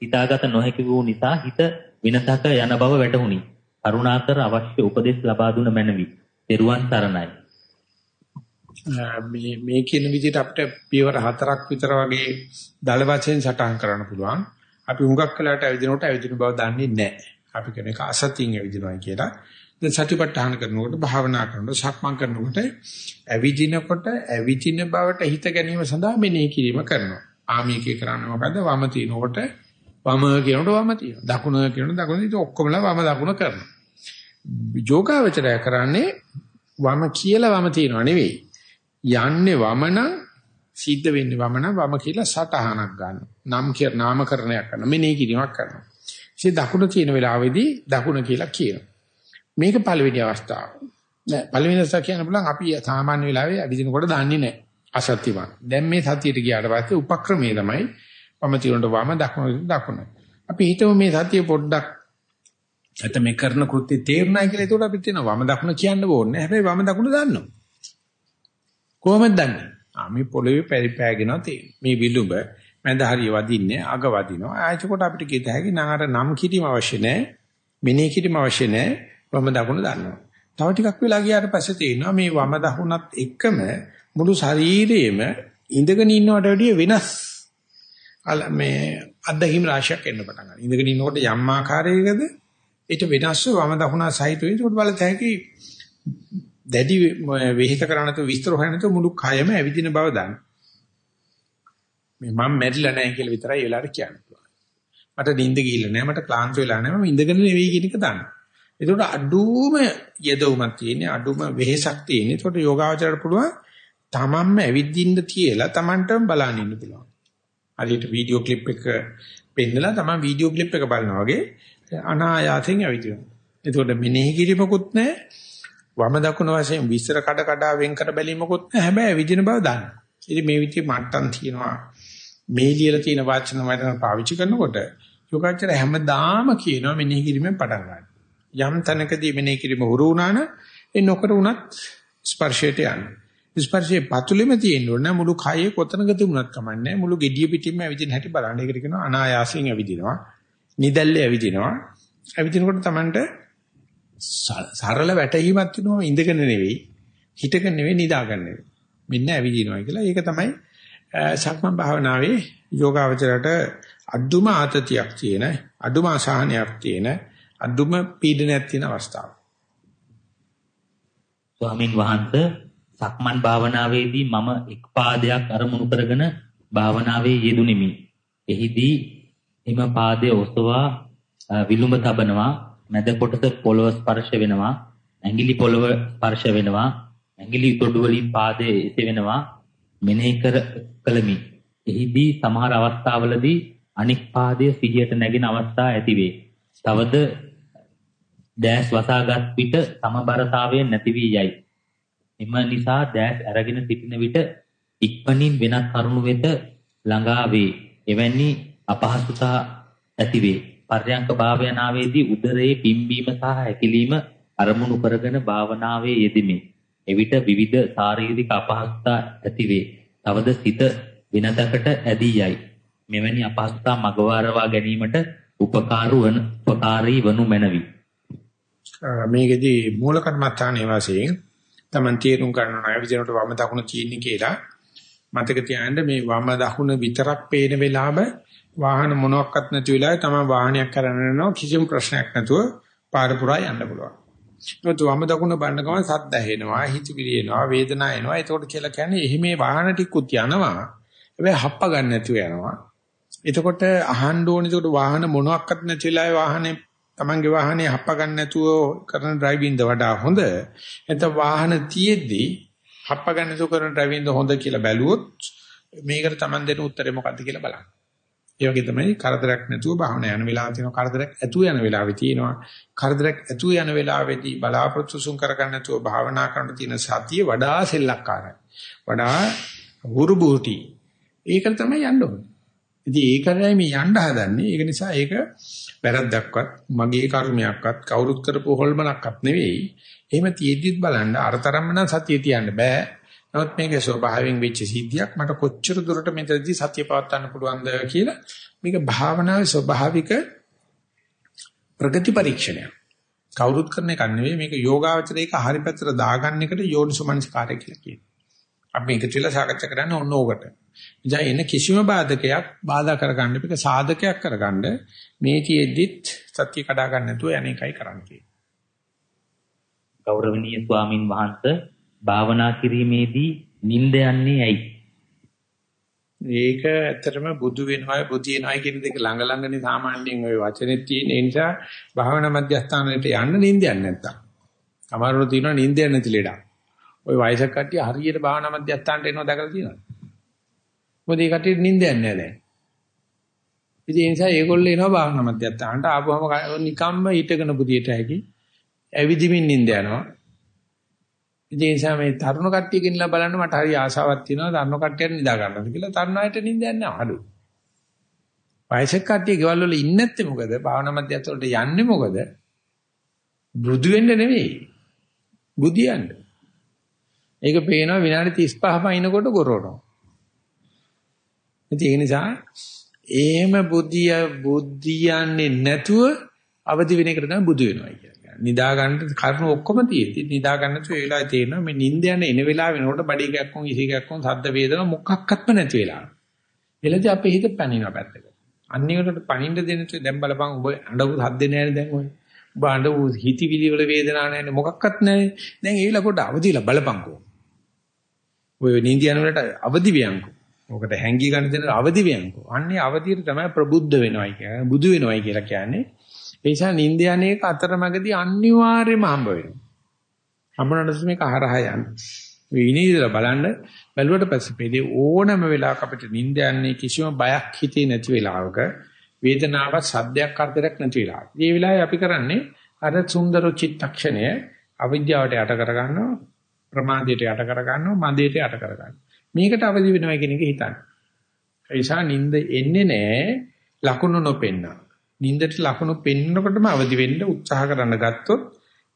හිතාගත නොහැකි වූ නිසා හිත විනසක යන බව වැටහුණි. කරුණාකර අවශ්‍ය උපදෙස් ලබා දුන මැනවි. ත්වන් සරණයි. මේ මේ කියන විදිහට අපිට පියවර හතරක් විතර වගේ දල වශයෙන් සටහන් කරන්න පුළුවන්. අපි හුඟක් වෙලාවට ඇවිදිනකොට ඇවිදින බව දන්නේ නැහැ. අපි කියන එක අසතියින් ඇවිදිනවා කියලා. දැන් සතිපට්ඨාන කරනකොට භාවනා කරනකොට සක්මන් කරනකොට ඇවිදිනකොට ඇවිදින බවට හිත ගැනීම සඳහා මෙනෙහි කිරීම කරනවා. ආමීකේ කරන්නේ මොකද්ද? වම තිනකොට වම කියනකොට වම තියෙනවා. දකුණ කියනකොට දකුණ ඉතින් ඔක්කොමලා වම දකුණ කරනවා. යෝගාවචරය කරන්නේ වම කියලා වම තියනවා නෙවෙයි. යන්නේ වම නම් සිද්ධ වෙන්නේ වම නම් වම කියලා සටහනක් ගන්න. නම් කියන නාමකරණයක් කරනවා. මෙනෙහි කිරීමක් කරනවා. ඉතින් දකුණ තියෙන වෙලාවේදී දකුණ කියලා කියනවා. මේක පළවෙනි අවස්ථාව. නෑ පළවෙනි අවස්ථාව කියන්න පුළුවන් අපි සාමාන්‍ය වෙලාවේ අවිදිනකොට දන්නේ නෑ. අසත්‍යමත්. දැන් මේ සතියට ගියාට පස්සේ උපක්‍රමයේ තමයි වම තියුණට වම දකුණ දකුණ. අපි හිතමු මේ සතිය පොඩ්ඩක් නැත්නම් මේ කරන කෘත්‍ය තේරුණා කියලා ඒකට අපි තියෙන වම දකුණ කියන්න ඕනේ. හැබැයි වම දකුණ දන්නවා. කොහොමද දන්නේ? ආ මේ පොළවේ පරිපෑගෙනවා තියෙන්නේ. මේ විලුඹ මැද හරිය වදින්නේ අග වදිනවා. ආයතකොට අපිට කිය တဲ့ හැකි නාර නම් කිරීම අවශ්‍ය නැහැ. මෙනෙහි කිරීම අවශ්‍ය නැහැ. වම දකුණ දන්නවා. තව ටිකක් වෙලා ගියාට පස්සේ තේරෙනවා මේ වම දකුණත් එක්කම මුළු ශරීරයේම ඉඳගෙන ඉන්නවට වැඩිය වෙනස් මේ අත්දැකීම් රාශියක් එන්න පටන් ගන්නවා. ඉඳගෙන ඉන්නකොට යම් ආකාරයකද ඊට වෙනස්ව වම දකුණ සහිත වෙයි. ඒකට බලත හැකි දැඩි වෙහෙත කරනතු විස්තර හොයනතු මුළු කයම ඇවිදින බව දන්න. මේ මම මැරිලා නැහැ කියලා විතරයි ඒ වෙලාවට කියන්න පුළුවන්. මට නිින්ද ගිහිල්ලා නැහැ, මට ක්ලාන්ත වෙලා නැහැ, මම ඉඳගෙන නෙවෙයි කියන එක දන්නවා. ඒකට අඩුම යදවමක් තියෙන්නේ, අඩුම වෙහෙසක් තියෙන්නේ. ඒකට යෝගාවචරයට පුළුවන් තමන්ම ඇවිදින්න තියලා තමන්ටම බලන්න ඉන්න පුළුවන්. හරියට වීඩියෝ ක්ලිප් එක පෙන්නලා තමයි වීඩියෝ ක්ලිප් එක බලනවා වගේ අනායාසයෙන් ඇවිදිනවා. එතකොට මෙනෙහි කිරීමකුත් නැහැ. වම දකුණ වශයෙන් විස්තර කඩ කඩ වෙන් කර බැලීමකුත් නැහැ. හැබැයි ඇවිදින බව දන්න. ඉතින් මේ විදිහේ මට්ටම් තියෙනවා. මේ ලියලා තියෙන වචන වලට පාවිච්චි කරනකොට යෝගාචර හැමදාම කියනවා මෙනෙහි කිරීමෙන් පටන් ගන්න. යම් තැනකදී මෙනෙහි කිරීම හුරු වුණා නම් ඒ නොකර වුණත් ස්පර්ශයට යන්න. ස්පර්ශයේ පතුලෙම තියෙන්න ඕන මුළු කයේ කොතනක තිබුණත් කමන්නේ මුළු gediya පිටින්ම ඇවිදින හැටි බලන්න. ඒකට කියනවා අනායාසයෙන් ඇවිදිනවා. නිදැල්ලේ ඇවිදිනවා. ඇවිදිනකොට Tamanට සරල වැටහීමක් තියෙනවා ඉඳගෙන නෙවෙයි හිටගෙන නෙවෙයි නිදාගෙන නෙවෙයි. මෙන්න ඇවිදිනවා කියලා. ඒක තමයි සක්මන් භාවනාවේ යෝගාවචරයට අදුම ආතතියක් තියෙන, අදුම අසහනයක් තියෙන, අදුම පීඩනයක් තියෙන අවස්ථාව. ස්වාමින් වහන්සේ සක්මන් භාවනාවේදී මම එක් පාදයක් අරමුණු කරගෙන භාවනාවේ යෙදුණෙමි. එහිදී එම පාදයේ ඔසවා විලුඹ තබනවා, මැද කොටස පොළව ස්පර්ශ වෙනවා, ඇඟිලි පොළව ස්පර්ශ වෙනවා, ඇඟිලි තොඩු වලින් පාදයේ එසවෙනවා, මෙනෙහි කර කළමි. එහිදී සමහර අවස්ථාවලදී අනික් පාදයේ සිහියට නැගෙන අවස්ථා ඇතිවේ. තවද දැස් වසාගත් විට සමබරතාවය නැති වී යයි. එම නිසා දැස් අරගෙන සිටින විට ඉක්මනින් වෙනත් කරුණු වෙත ළඟා වේ. එවැනි අපහසුතා ඇතිවේ. පර්යංක භාවනාවේදී උදරයේ පිම්බීම සහ හැකිලිම අරමුණු කරගෙන භාවනාවේ යෙදෙමි. එවිට විවිධ ශාරීරික අපහසුතා ඇතිවේ. තවද සිත වෙනතකට ඇදී යයි. මෙවැනි අපහසුතා මගවාරවා ගැනීමට උපකාරු වන උපකාරී වනු මැනවි. මේකෙදී මූල කර්මස්ථානයේ වශයෙන් Taman තේරුම් ගන්න අය විදිනට වම දකුණ තියෙන්නේ කියලා මතක තියාගන්න මේ වම දකුණ විතරක් පේන වෙලාව වාහන මොනවත් නැති වෙලාවේ තමයි වාහනයක් කරන්න යනවා කිසිම ප්‍රශ්නයක් නැතුව පාර පුරා යන්න පුළුවන්. ඒත් වම දකුණ බලන ගමන් සද්ද ඇහෙනවා, හිතවිලි එනවා, වේදනාව එනවා. ඒකට කියලා කියන්නේ එහි මේ වාහන ටිකුත් යනවා. හැබැයි හප්ප ගන්න නැතුව යනවා. එතකොට අහන්න ඕනේ එතකොට වාහන මොනවත් නැති වෙලාවේ වාහනේ Tamange වාහනේ හප්ප ගන්න නැතුව කරන ඩ්‍රයිවිංද වඩා හොඳ. නැත්නම් වාහන තියෙද්දි හප්ප ගන්න නැතුව කරන ඩ්‍රයිවිංද හොඳ කියලා බැලුවොත් මේකට Taman දෙන උත්තරේ මොකද්ද කියලා බලන්න. ඒ වගේ තමයි කරදරයක් නැතුව භාවනා යන වෙලාව තියෙනවා. කරදරයක් ඇතුව යන වෙලාවෙ තියෙනවා. කරදරයක් ඇතුව යන වෙලාවේදී බලාපොරොත්තු සුන් කරගන්න නැතුව භාවනා කරන තියෙන සතිය වඩා සෙල්ලක්කාරයි. වඩා හුරුබුටි ඒක තමයි යන්න ඕනේ. ඉතින් ඒකයි මේ යන්න හදන්නේ. ඒක නිසා ඒක වැරද්දක්වත් මගේ කර්මයක්වත් කවුරුත් කරපු හොල්මනක්වත් නෙවෙයි එහෙම තියෙද්දිත් බලන්න අරතරම්ම නම් සතිය තියන්න බෑ නමුත් මේකේ ස්වභාවයෙන් වෙච්ච සිද්ධියක් මට කොච්චර දුරට මෙතනදී සතිය පවත්වන්න පුළුවන්ද කියලා මේක භාවනාවේ ස්වභාවික ප්‍රගති පරීක්ෂණය. කවුරුත් කරන එක නෙවෙයි මේක යෝගාවචරයක හරි පැත්තට දාගන්න එකට යෝනිසමනස්කාරය කියලා කියනවා. අපි මේක කියලා සාකච්ඡා කරන්න ඕන ඕකට. ඉතින් එන කිසිම බාධකයක් බාධා කරගන්න මේක සාධකයක් කරගන්න මේ තියෙද්දිත් සත්‍ය කඩා ගන්න නැතුව යන්නේකයි කරන්නේ. ගෞරවනීය ස්වාමින් වහන්සේ භාවනා කිරීමේදී නිින්ද යන්නේ ඇයි? ඒක ඇත්තටම බුදු වෙනවයි බුදි වෙනවයි කියන දෙක ළඟ ළඟනේ සාමාන්‍යයෙන් ওই වචනේ තියෙන ඒ නිසා භාවනා මධ්‍යස්ථානයට යන්න නිින්ද යන්නේ නැත්තම්. සමහරවල් තියෙනවා නිින්ද යන්නේ නැති ලෙඩක්. ওই වයසක කට්ටිය හරියට භාවනා මධ්‍යස්ථානට එනවා දැකලා තියෙනවද? මොකද ඒ කට්ටියට නිින්ද යන්නේ නැහැ දැන්. ඉතින් ඒ නිසා ඒගොල්ලෝ එනවා භාවනා මධ්‍යස්ථානට ආපුවම නිකම්ම හිටගෙන බුදියට හැකි. ඇවිදිමින් නිින්ද යනවා. ඉතින් ඒ නිසා මේ තරුණ කට්ටිය ගෙනලා බලන්න මට හරි ආසාවක් තියෙනවා තරුණ කට්ටියට නිදා ගන්නද කියලා තරුණ අයට නිින්දයක් නැහැ අඩු. වයසක කට්ටිය ගෙවල් වල ඉන්නේ නැත්තේ මොකද? භාවනා මධ්‍යස්ථ වලට යන්නේ මොකද? බුදු වෙන්න නෙවෙයි. බුදියන්න. ඒක පේනවා විනාඩි 35 පයින්නකොට ගොරවනවා. ඉතින් ඒ නිසා එහෙම බුද්ධිය බුද්ධියන්නේ නැතුව අවදි වෙන එකට තමයි බුදු වෙනවා කියන්නේ. නිදා ගන්න කරුණු ඔක්කොම තියෙදි නිදා ගන්න තු ඒ වෙලාවේ තේරෙනවා මේ නිින්ද යන එන වෙලාව වෙනකොට බඩ එකක් වුන් ඉසි එකක් වුන් සද්ද වේදන මොකක්වත්ම නැති වෙලාව. එළදී අපේ හිත පැනිනවා පැත්තකට. අන්නේකට පණින්න දෙන තු දැන් බලපන් ඔබ අඬපු සද්ද නැහැ දැන් ඔය. ඔබ අඬපු හිතවිලි වල වේදනාවක් නැහැ මොකක්වත් නැහැ. දැන් ඒ වෙලාව පොඩ්ඩ අවදිලා බලපන්කෝ. ඔය නිින්ද යන වෙලට අවදි වියන්කෝ. ඔකට හැංගී ගන්න දෙන අවදි වියන්කෝ. අන්නේ අවදියට තමයි ප්‍රබුද්ධ වෙනවයි කියන්නේ. බුදු වෙනවයි කියලා කියන්නේ. ඒ නිසා නිින්ද යන එක අතරමැදි අනිවාර්යයෙන්ම හම්බ වෙනවා. හම්බුනට මේක හරහා යන්න. විනිවිදලා බලන්න බැලුවට පස්සේ පෙදී ඕනම වෙලාවක අපිට නිින්ද යන්නේ කිසිම බයක් හිතේ නැති වෙලාවක වේදනාවක් සද්දයක් කරදරයක් නැති වෙලාවක. මේ වෙලාවේ අපි කරන්නේ අර සුන්දර චිත්තක්ෂණය අවිද්‍යාවට යට කරගන්නවා ප්‍රමාදයට යට කරගන්නවා මන්දයට යට කරගන්නවා. මේකට අවදි වෙනවා කියන එක හිතන්න. ඒ නිසා නිින්ද එන්නේ නැහැ ලකුණු නොපෙන්න. නිින්දට ලකුණු පෙන්නකොටම අවදි වෙන්න උත්සාහ කරන්න ගත්තොත්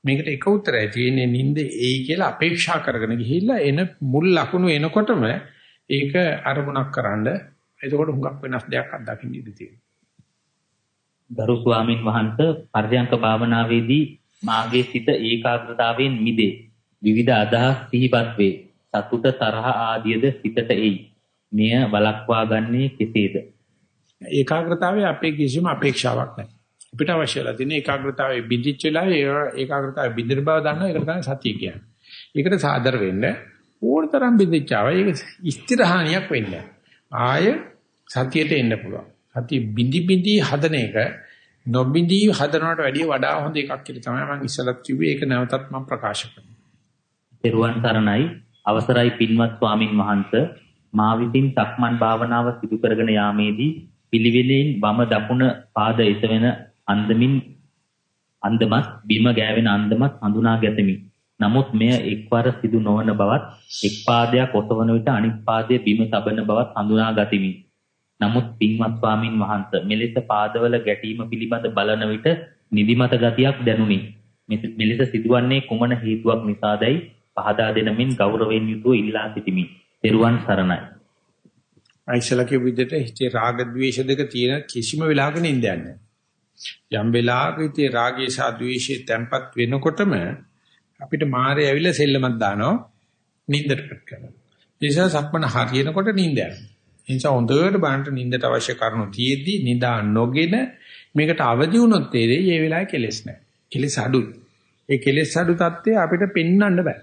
මේකට එක උත්තරයි තියෙන්නේ නිින්ද එයි කියලා අපේක්ෂා කරගෙන ගිහිල්ලා එන මුල් ලකුණු එනකොටම ඒක අරමුණක් කරන්න එතකොට හුඟක් වෙනස් දෙයක් අත්දකින්න ඉඩ තියෙනවා. ගරු ස්වාමින් වහන්සේ පර්යංක භාවනාවේදී මාගේ සිත ඒකාග්‍රතාවයෙන් මිදේ. විවිධ අදහස් සිහිපත් වේ. සතුට තරහ ආදියද සිතට එයි. මෙය වළක්වා ගන්නේ කෙසේද? ඒකාග්‍රතාවයේ අපේ කිසිම අපේක්ෂාවක් නැහැ. අපිට අවශ්‍යලා තියෙන ඒකාග්‍රතාවයේ බිඳිච්ච වෙලාවේ ඒකාග්‍රතාවයේ බිඳින බව දන්නවා ඒකට තමයි සතිය කියන්නේ. ඒකට සාදර වෙන්න ඕනතරම් බිඳිච්චාව ඒක ස්ථිරහානියක් වෙන්නේ ආය සතියට එන්න පුළුවන්. සතිය බිඳි බිඳි හදන එක නොබිඳි හදනවට වැඩිය වඩා හොඳ එකක් කියලා තමයි මම ඉස්සලත් කිව්වේ ඒක නැවතත් මම ප්‍රකාශ කරනවා. පෙරුවන් සරණයි අවසරයි පින්වත් ස්වාමින් වහන්සේ මා විසින් සක්මන් භාවනාව සිදු කරගෙන යාමේදී පිළිවෙලින් වම දකුණ පාද එසවෙන අන්දමින් අන්දමත් බිම ගෑවෙන අන්දමත් හඳුනා ගැතෙමි. නමුත් මෙය එක්වර සිදු නොවන බවත් එක් පාදයක් ඔසවන විට අනිත් පාදයේ බිම තබන බවත් හඳුනා ගතිමි. නමුත් පින්වත් ස්වාමින් වහන්සේ මෙලෙස පාදවල ගැටීම පිළිබඳ බලන විට නිදිමත ගතියක් දැනුනි. මෙලෙස සිදුවන්නේ කුමන හේතුවක් නිසාදයි පහදා දෙනමින් ගෞරවයෙන් යුතුව ඉල්ලා සිටිමි. තෙරුවන් සරණයි. අයිසලා කිය විදිහට හිතේ රාග ద్వේෂ දෙක තියෙන කිසිම වෙලාවක නින්දයක් නැහැ. යම් වෙලාවක හිතේ රාගය සහ ద్వේෂය තැම්පත් වෙනකොටම අපිට මාරය ඇවිල්ලා සෙල්ලමක් දානවා නින්දටපත් කරනවා. ඒ නිසා සක්මන හරියනකොට නින්දයක්. ඒ නිසා හොඳට බලන්න නින්දට අවශ්‍ය කරුණු තියෙද්දි නිදා නොගෙන මේකට අවදි වුණොත් ඒ වෙලාවේ කෙලස් නැහැ. කෙලස් අඩුයි. ඒ කෙලස් අඩු தත්ත්වය අපිට පෙන්වන්න බෑ.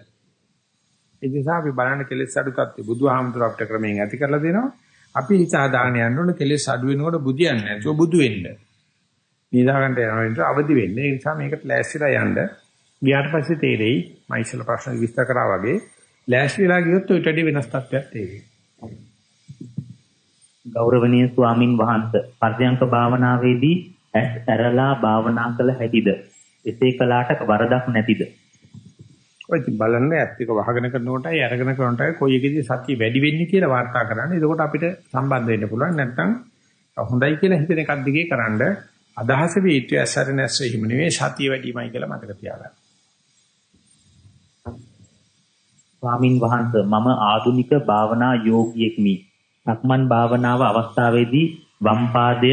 ඒ නිසා අපි බලන්න කෙලෙස් අඩු තත්ත්වය බුදුහාමුදුර අපිට ක්‍රමයෙන් ඇති කරලා දෙනවා. අපි හිතා දාන යන්න ඕන කෙලෙස් අඩු වෙනකොට බුදියන්නේ නැතුව බුදු වෙන්න. නිදාගන්න යනකොට අවදි වෙන්න. ඒ නිසා මේකට ලෑස්තිලා යන්න. ගියාට පස්සේ තේරෙයි මම ඉස්සෙල්ලා ප්‍රශ්න විස්තර කරා වගේ ලෑස්ති වෙලා ගියොත් ඔය ටඩි වෙනස් තත්ත්වයක් තේරෙයි. ගෞරවනීය ස්වාමින් වහන්සේ පර්යංක භාවනාවේදී ඇස් ඇරලා භාවනා කළ හැකිද? එසේ කළාට වරදක් නැතිද? ඔය බලන්න ඇත් එක වහගෙන කරනකොටයි අරගෙන කරනකොටයි කොයි එකේදී සතිය වැඩි වෙන්නේ කියලා වාර්තා කරන්න. එතකොට අපිට සම්බන්ධ වෙන්න පුළුවන්. නැත්නම් හොඳයි කියලා හිතන එකක් දිගේ කරන්න අදහස වීත්‍ය ඇසර නැස්ස හිම නෙවෙයි සතිය වැඩිමයි කියලා මතක තියාගන්න. ස්වාමින් වහන්සේ මම ආධුනික භාවනා යෝගියෙක්මි. සක්මන් භාවනාව අවස්ථාවේදී වම් පාදය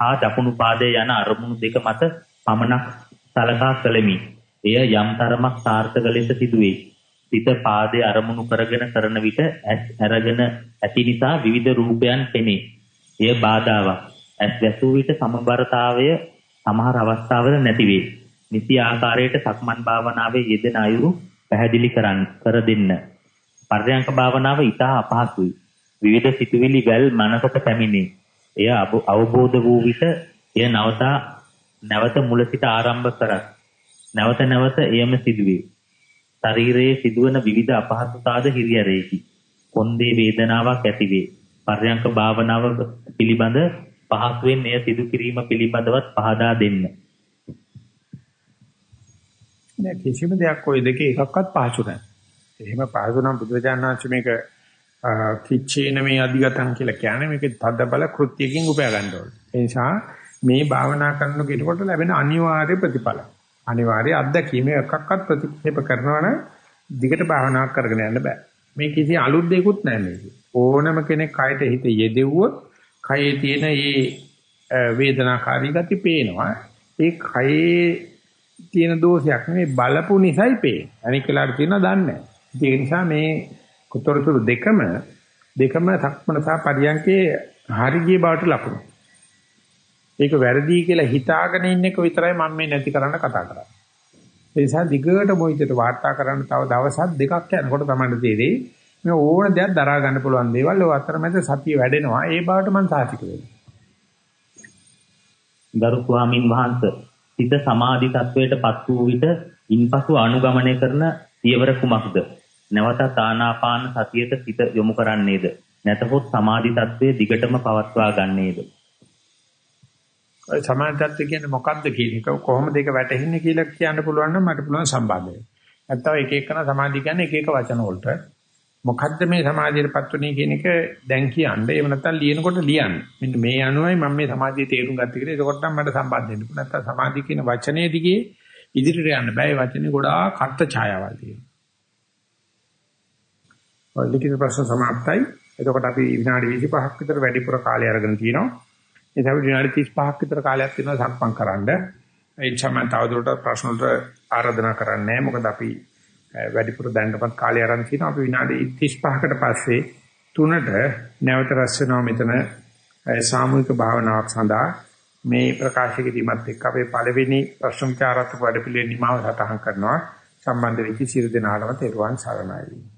ආ දකුණු පාදය යන අරමුණු දෙක මත පමණක් සලකා කළෙමි. එය යම් තරමක් සාර්ථක ලෙස සිදුවේ. සිත පාදයේ අරමුණු කරගෙන කරන විට ඇස් අරගෙන ඇති නිසා විවිධ රූපයන් පෙනේ. එය බාධාවක්. ඇස් වැසූ විට සමබරතාවය සමහර අවස්ථාවල නැති වේ. නිසි ආකාරයට සක්මන් භාවනාවේ යෙදෙන අයුරු පැහැදිලි කරන්න කර දෙන්න. පර්යංක භාවනාව ඉතා අපහසුයි. විවිධ සිතුවිලි වැල් මනසට පැමිණේ. එය අවබෝධ වූ විට එය නවතා නැවත මුල සිට ආරම්භ කරත්. නැවත නැවත එයම සිදුවේ. ශරීරයේ සිදුවන විවිධ අපහසුතාද හිරියරේකි. කොන්දේ වේදනාවක් ඇතිවේ. පර්යංක භාවනාව පිළිබඳ පහසුවෙන් එය සිදු කිරීම පිළිබඳවත් පහදා දෙන්න. නෑ කිසිම දෙයක් ওই දෙකේ එකක්වත් පහසු නැහැ. එහෙම පහසු නම් බුදුරජාණන් මේක කිච්චේන මේ අධිගතං කියලා කියන්නේ මේක තද්ද බල කෘත්‍යකින් උපයා ගන්න ඕනේ. ඒ නිසා මේ භාවනා කරන කෙනෙකුට ලැබෙන අනිවාර්ය ප්‍රතිඵල. අනිවාර්ය අත්දැකීම එකක්වත් ප්‍රතික්ෂේප කරනවා නම් දිගට භාවනා කරගෙන යන්න බෑ. මේ කිසි අලුත් දෙයක්වත් නැහැ මේක. ඕනම කෙනෙක් කයට හිත යෙදෙව්වොත් කයේ තියෙන මේ වේදනාකාරී ගති පේනවා. ඒ කයේ තියෙන දෝෂයක් නෙමෙයි බලපු නිසායි පේන්නේ. අනික වෙලාවට තියෙනවා දන්නේ නැහැ. ඒ නිසා මේ කුතරතුරු දෙකම දෙකම සක්මන සහ පරියන්කේ හරිය බවට ලකුණු. ඒක වැරදි කියලා හිතාගෙන ඉන්න එක විතරයි මම මේ නැති කරන්න කතා කරන්නේ. ඒ නිසා දිගට මොහිතට වාර්තා කරන්න තව දවසක් දෙකක් යනකොට තමයි තේරෙයි මේ ඕන දෙයක් දරා ගන්න පුළුවන් දේවල් ඔය අතරමැද සතිය වැඩෙනවා. ඒ බවට මම සාතික වෙනවා. ගරු ස්වාමින් වහන්සේ සිත සමාධි තත්වයටපත් වූ විට ඉන්පසු අනුගමනය කරන පියවර කුමක්ද? නැවතත් ආනාපාන සතියට සිත යොමු කරන්නේද? නැතහොත් සමාධි තත්වයේ දිගටම පවත්වා ගන්නේද? සමාධි තත්ත්වය කියන්නේ මොකක්ද කියන එක කොහොමද ඒක වැටහෙන්නේ කියලා කියන්න පුළුවන් නම් මට පුළුවන් සම්බන්ධය. නැත්තම් එක එකන සමාධිය කියන්නේ එක එක වචන වලට මොකද්ද මේ සමාධියටපත් වෙන්නේ කියන එක දැන් කියන්න. එහෙම නැත්නම් ලියනකොට ලියන්න. මෙන්න මේ අනුවයි මම මේ සමාධිය තේරුම් ගත්තේ කියලා. ඒකකොට නම් මට සම්බන්ධ වෙන්න පුළුවන්. නැත්නම් සමාධිය කියන වචනේ දිගේ ඉදිරියට යන්න බෑ. ඒ වචනේ ගොඩාක් කර්ත ඡායාවල් තියෙනවා. ඔය ලිඛිත ප්‍රශ්න සමාප්තයි. එතකොට අපි විනාඩි 25ක් විතර වැඩිපුර කාලය අරගෙන තිනවා. ඒ තමයි විනාඩි 35ක් විතර කාලයක් තියෙනවා සම්පන් කරන්න. ඒ තමයි තවදුරටත් ප්‍රශ්න වලට ආරාධනා කරන්නේ මොකද අපි වැඩිපුර දැනටපත් කාලය අරන් තිනවා. අපි විනාඩි 35කට පස්සේ තුනට නැවත රැස් වෙනවා මෙතන සාමූහික භාවනාවක් සඳහා මේ ප්‍රකාශකෙදිමත් එක්ක අපේ පළවෙනි ප්‍රශ්න විචාරාත්මක වැඩපිළිවෙළ නිමාව සටහන් කරනවා සම්බන්ධ වෙච්ච සියලු දෙනාටම තෙරුවන් සරණයි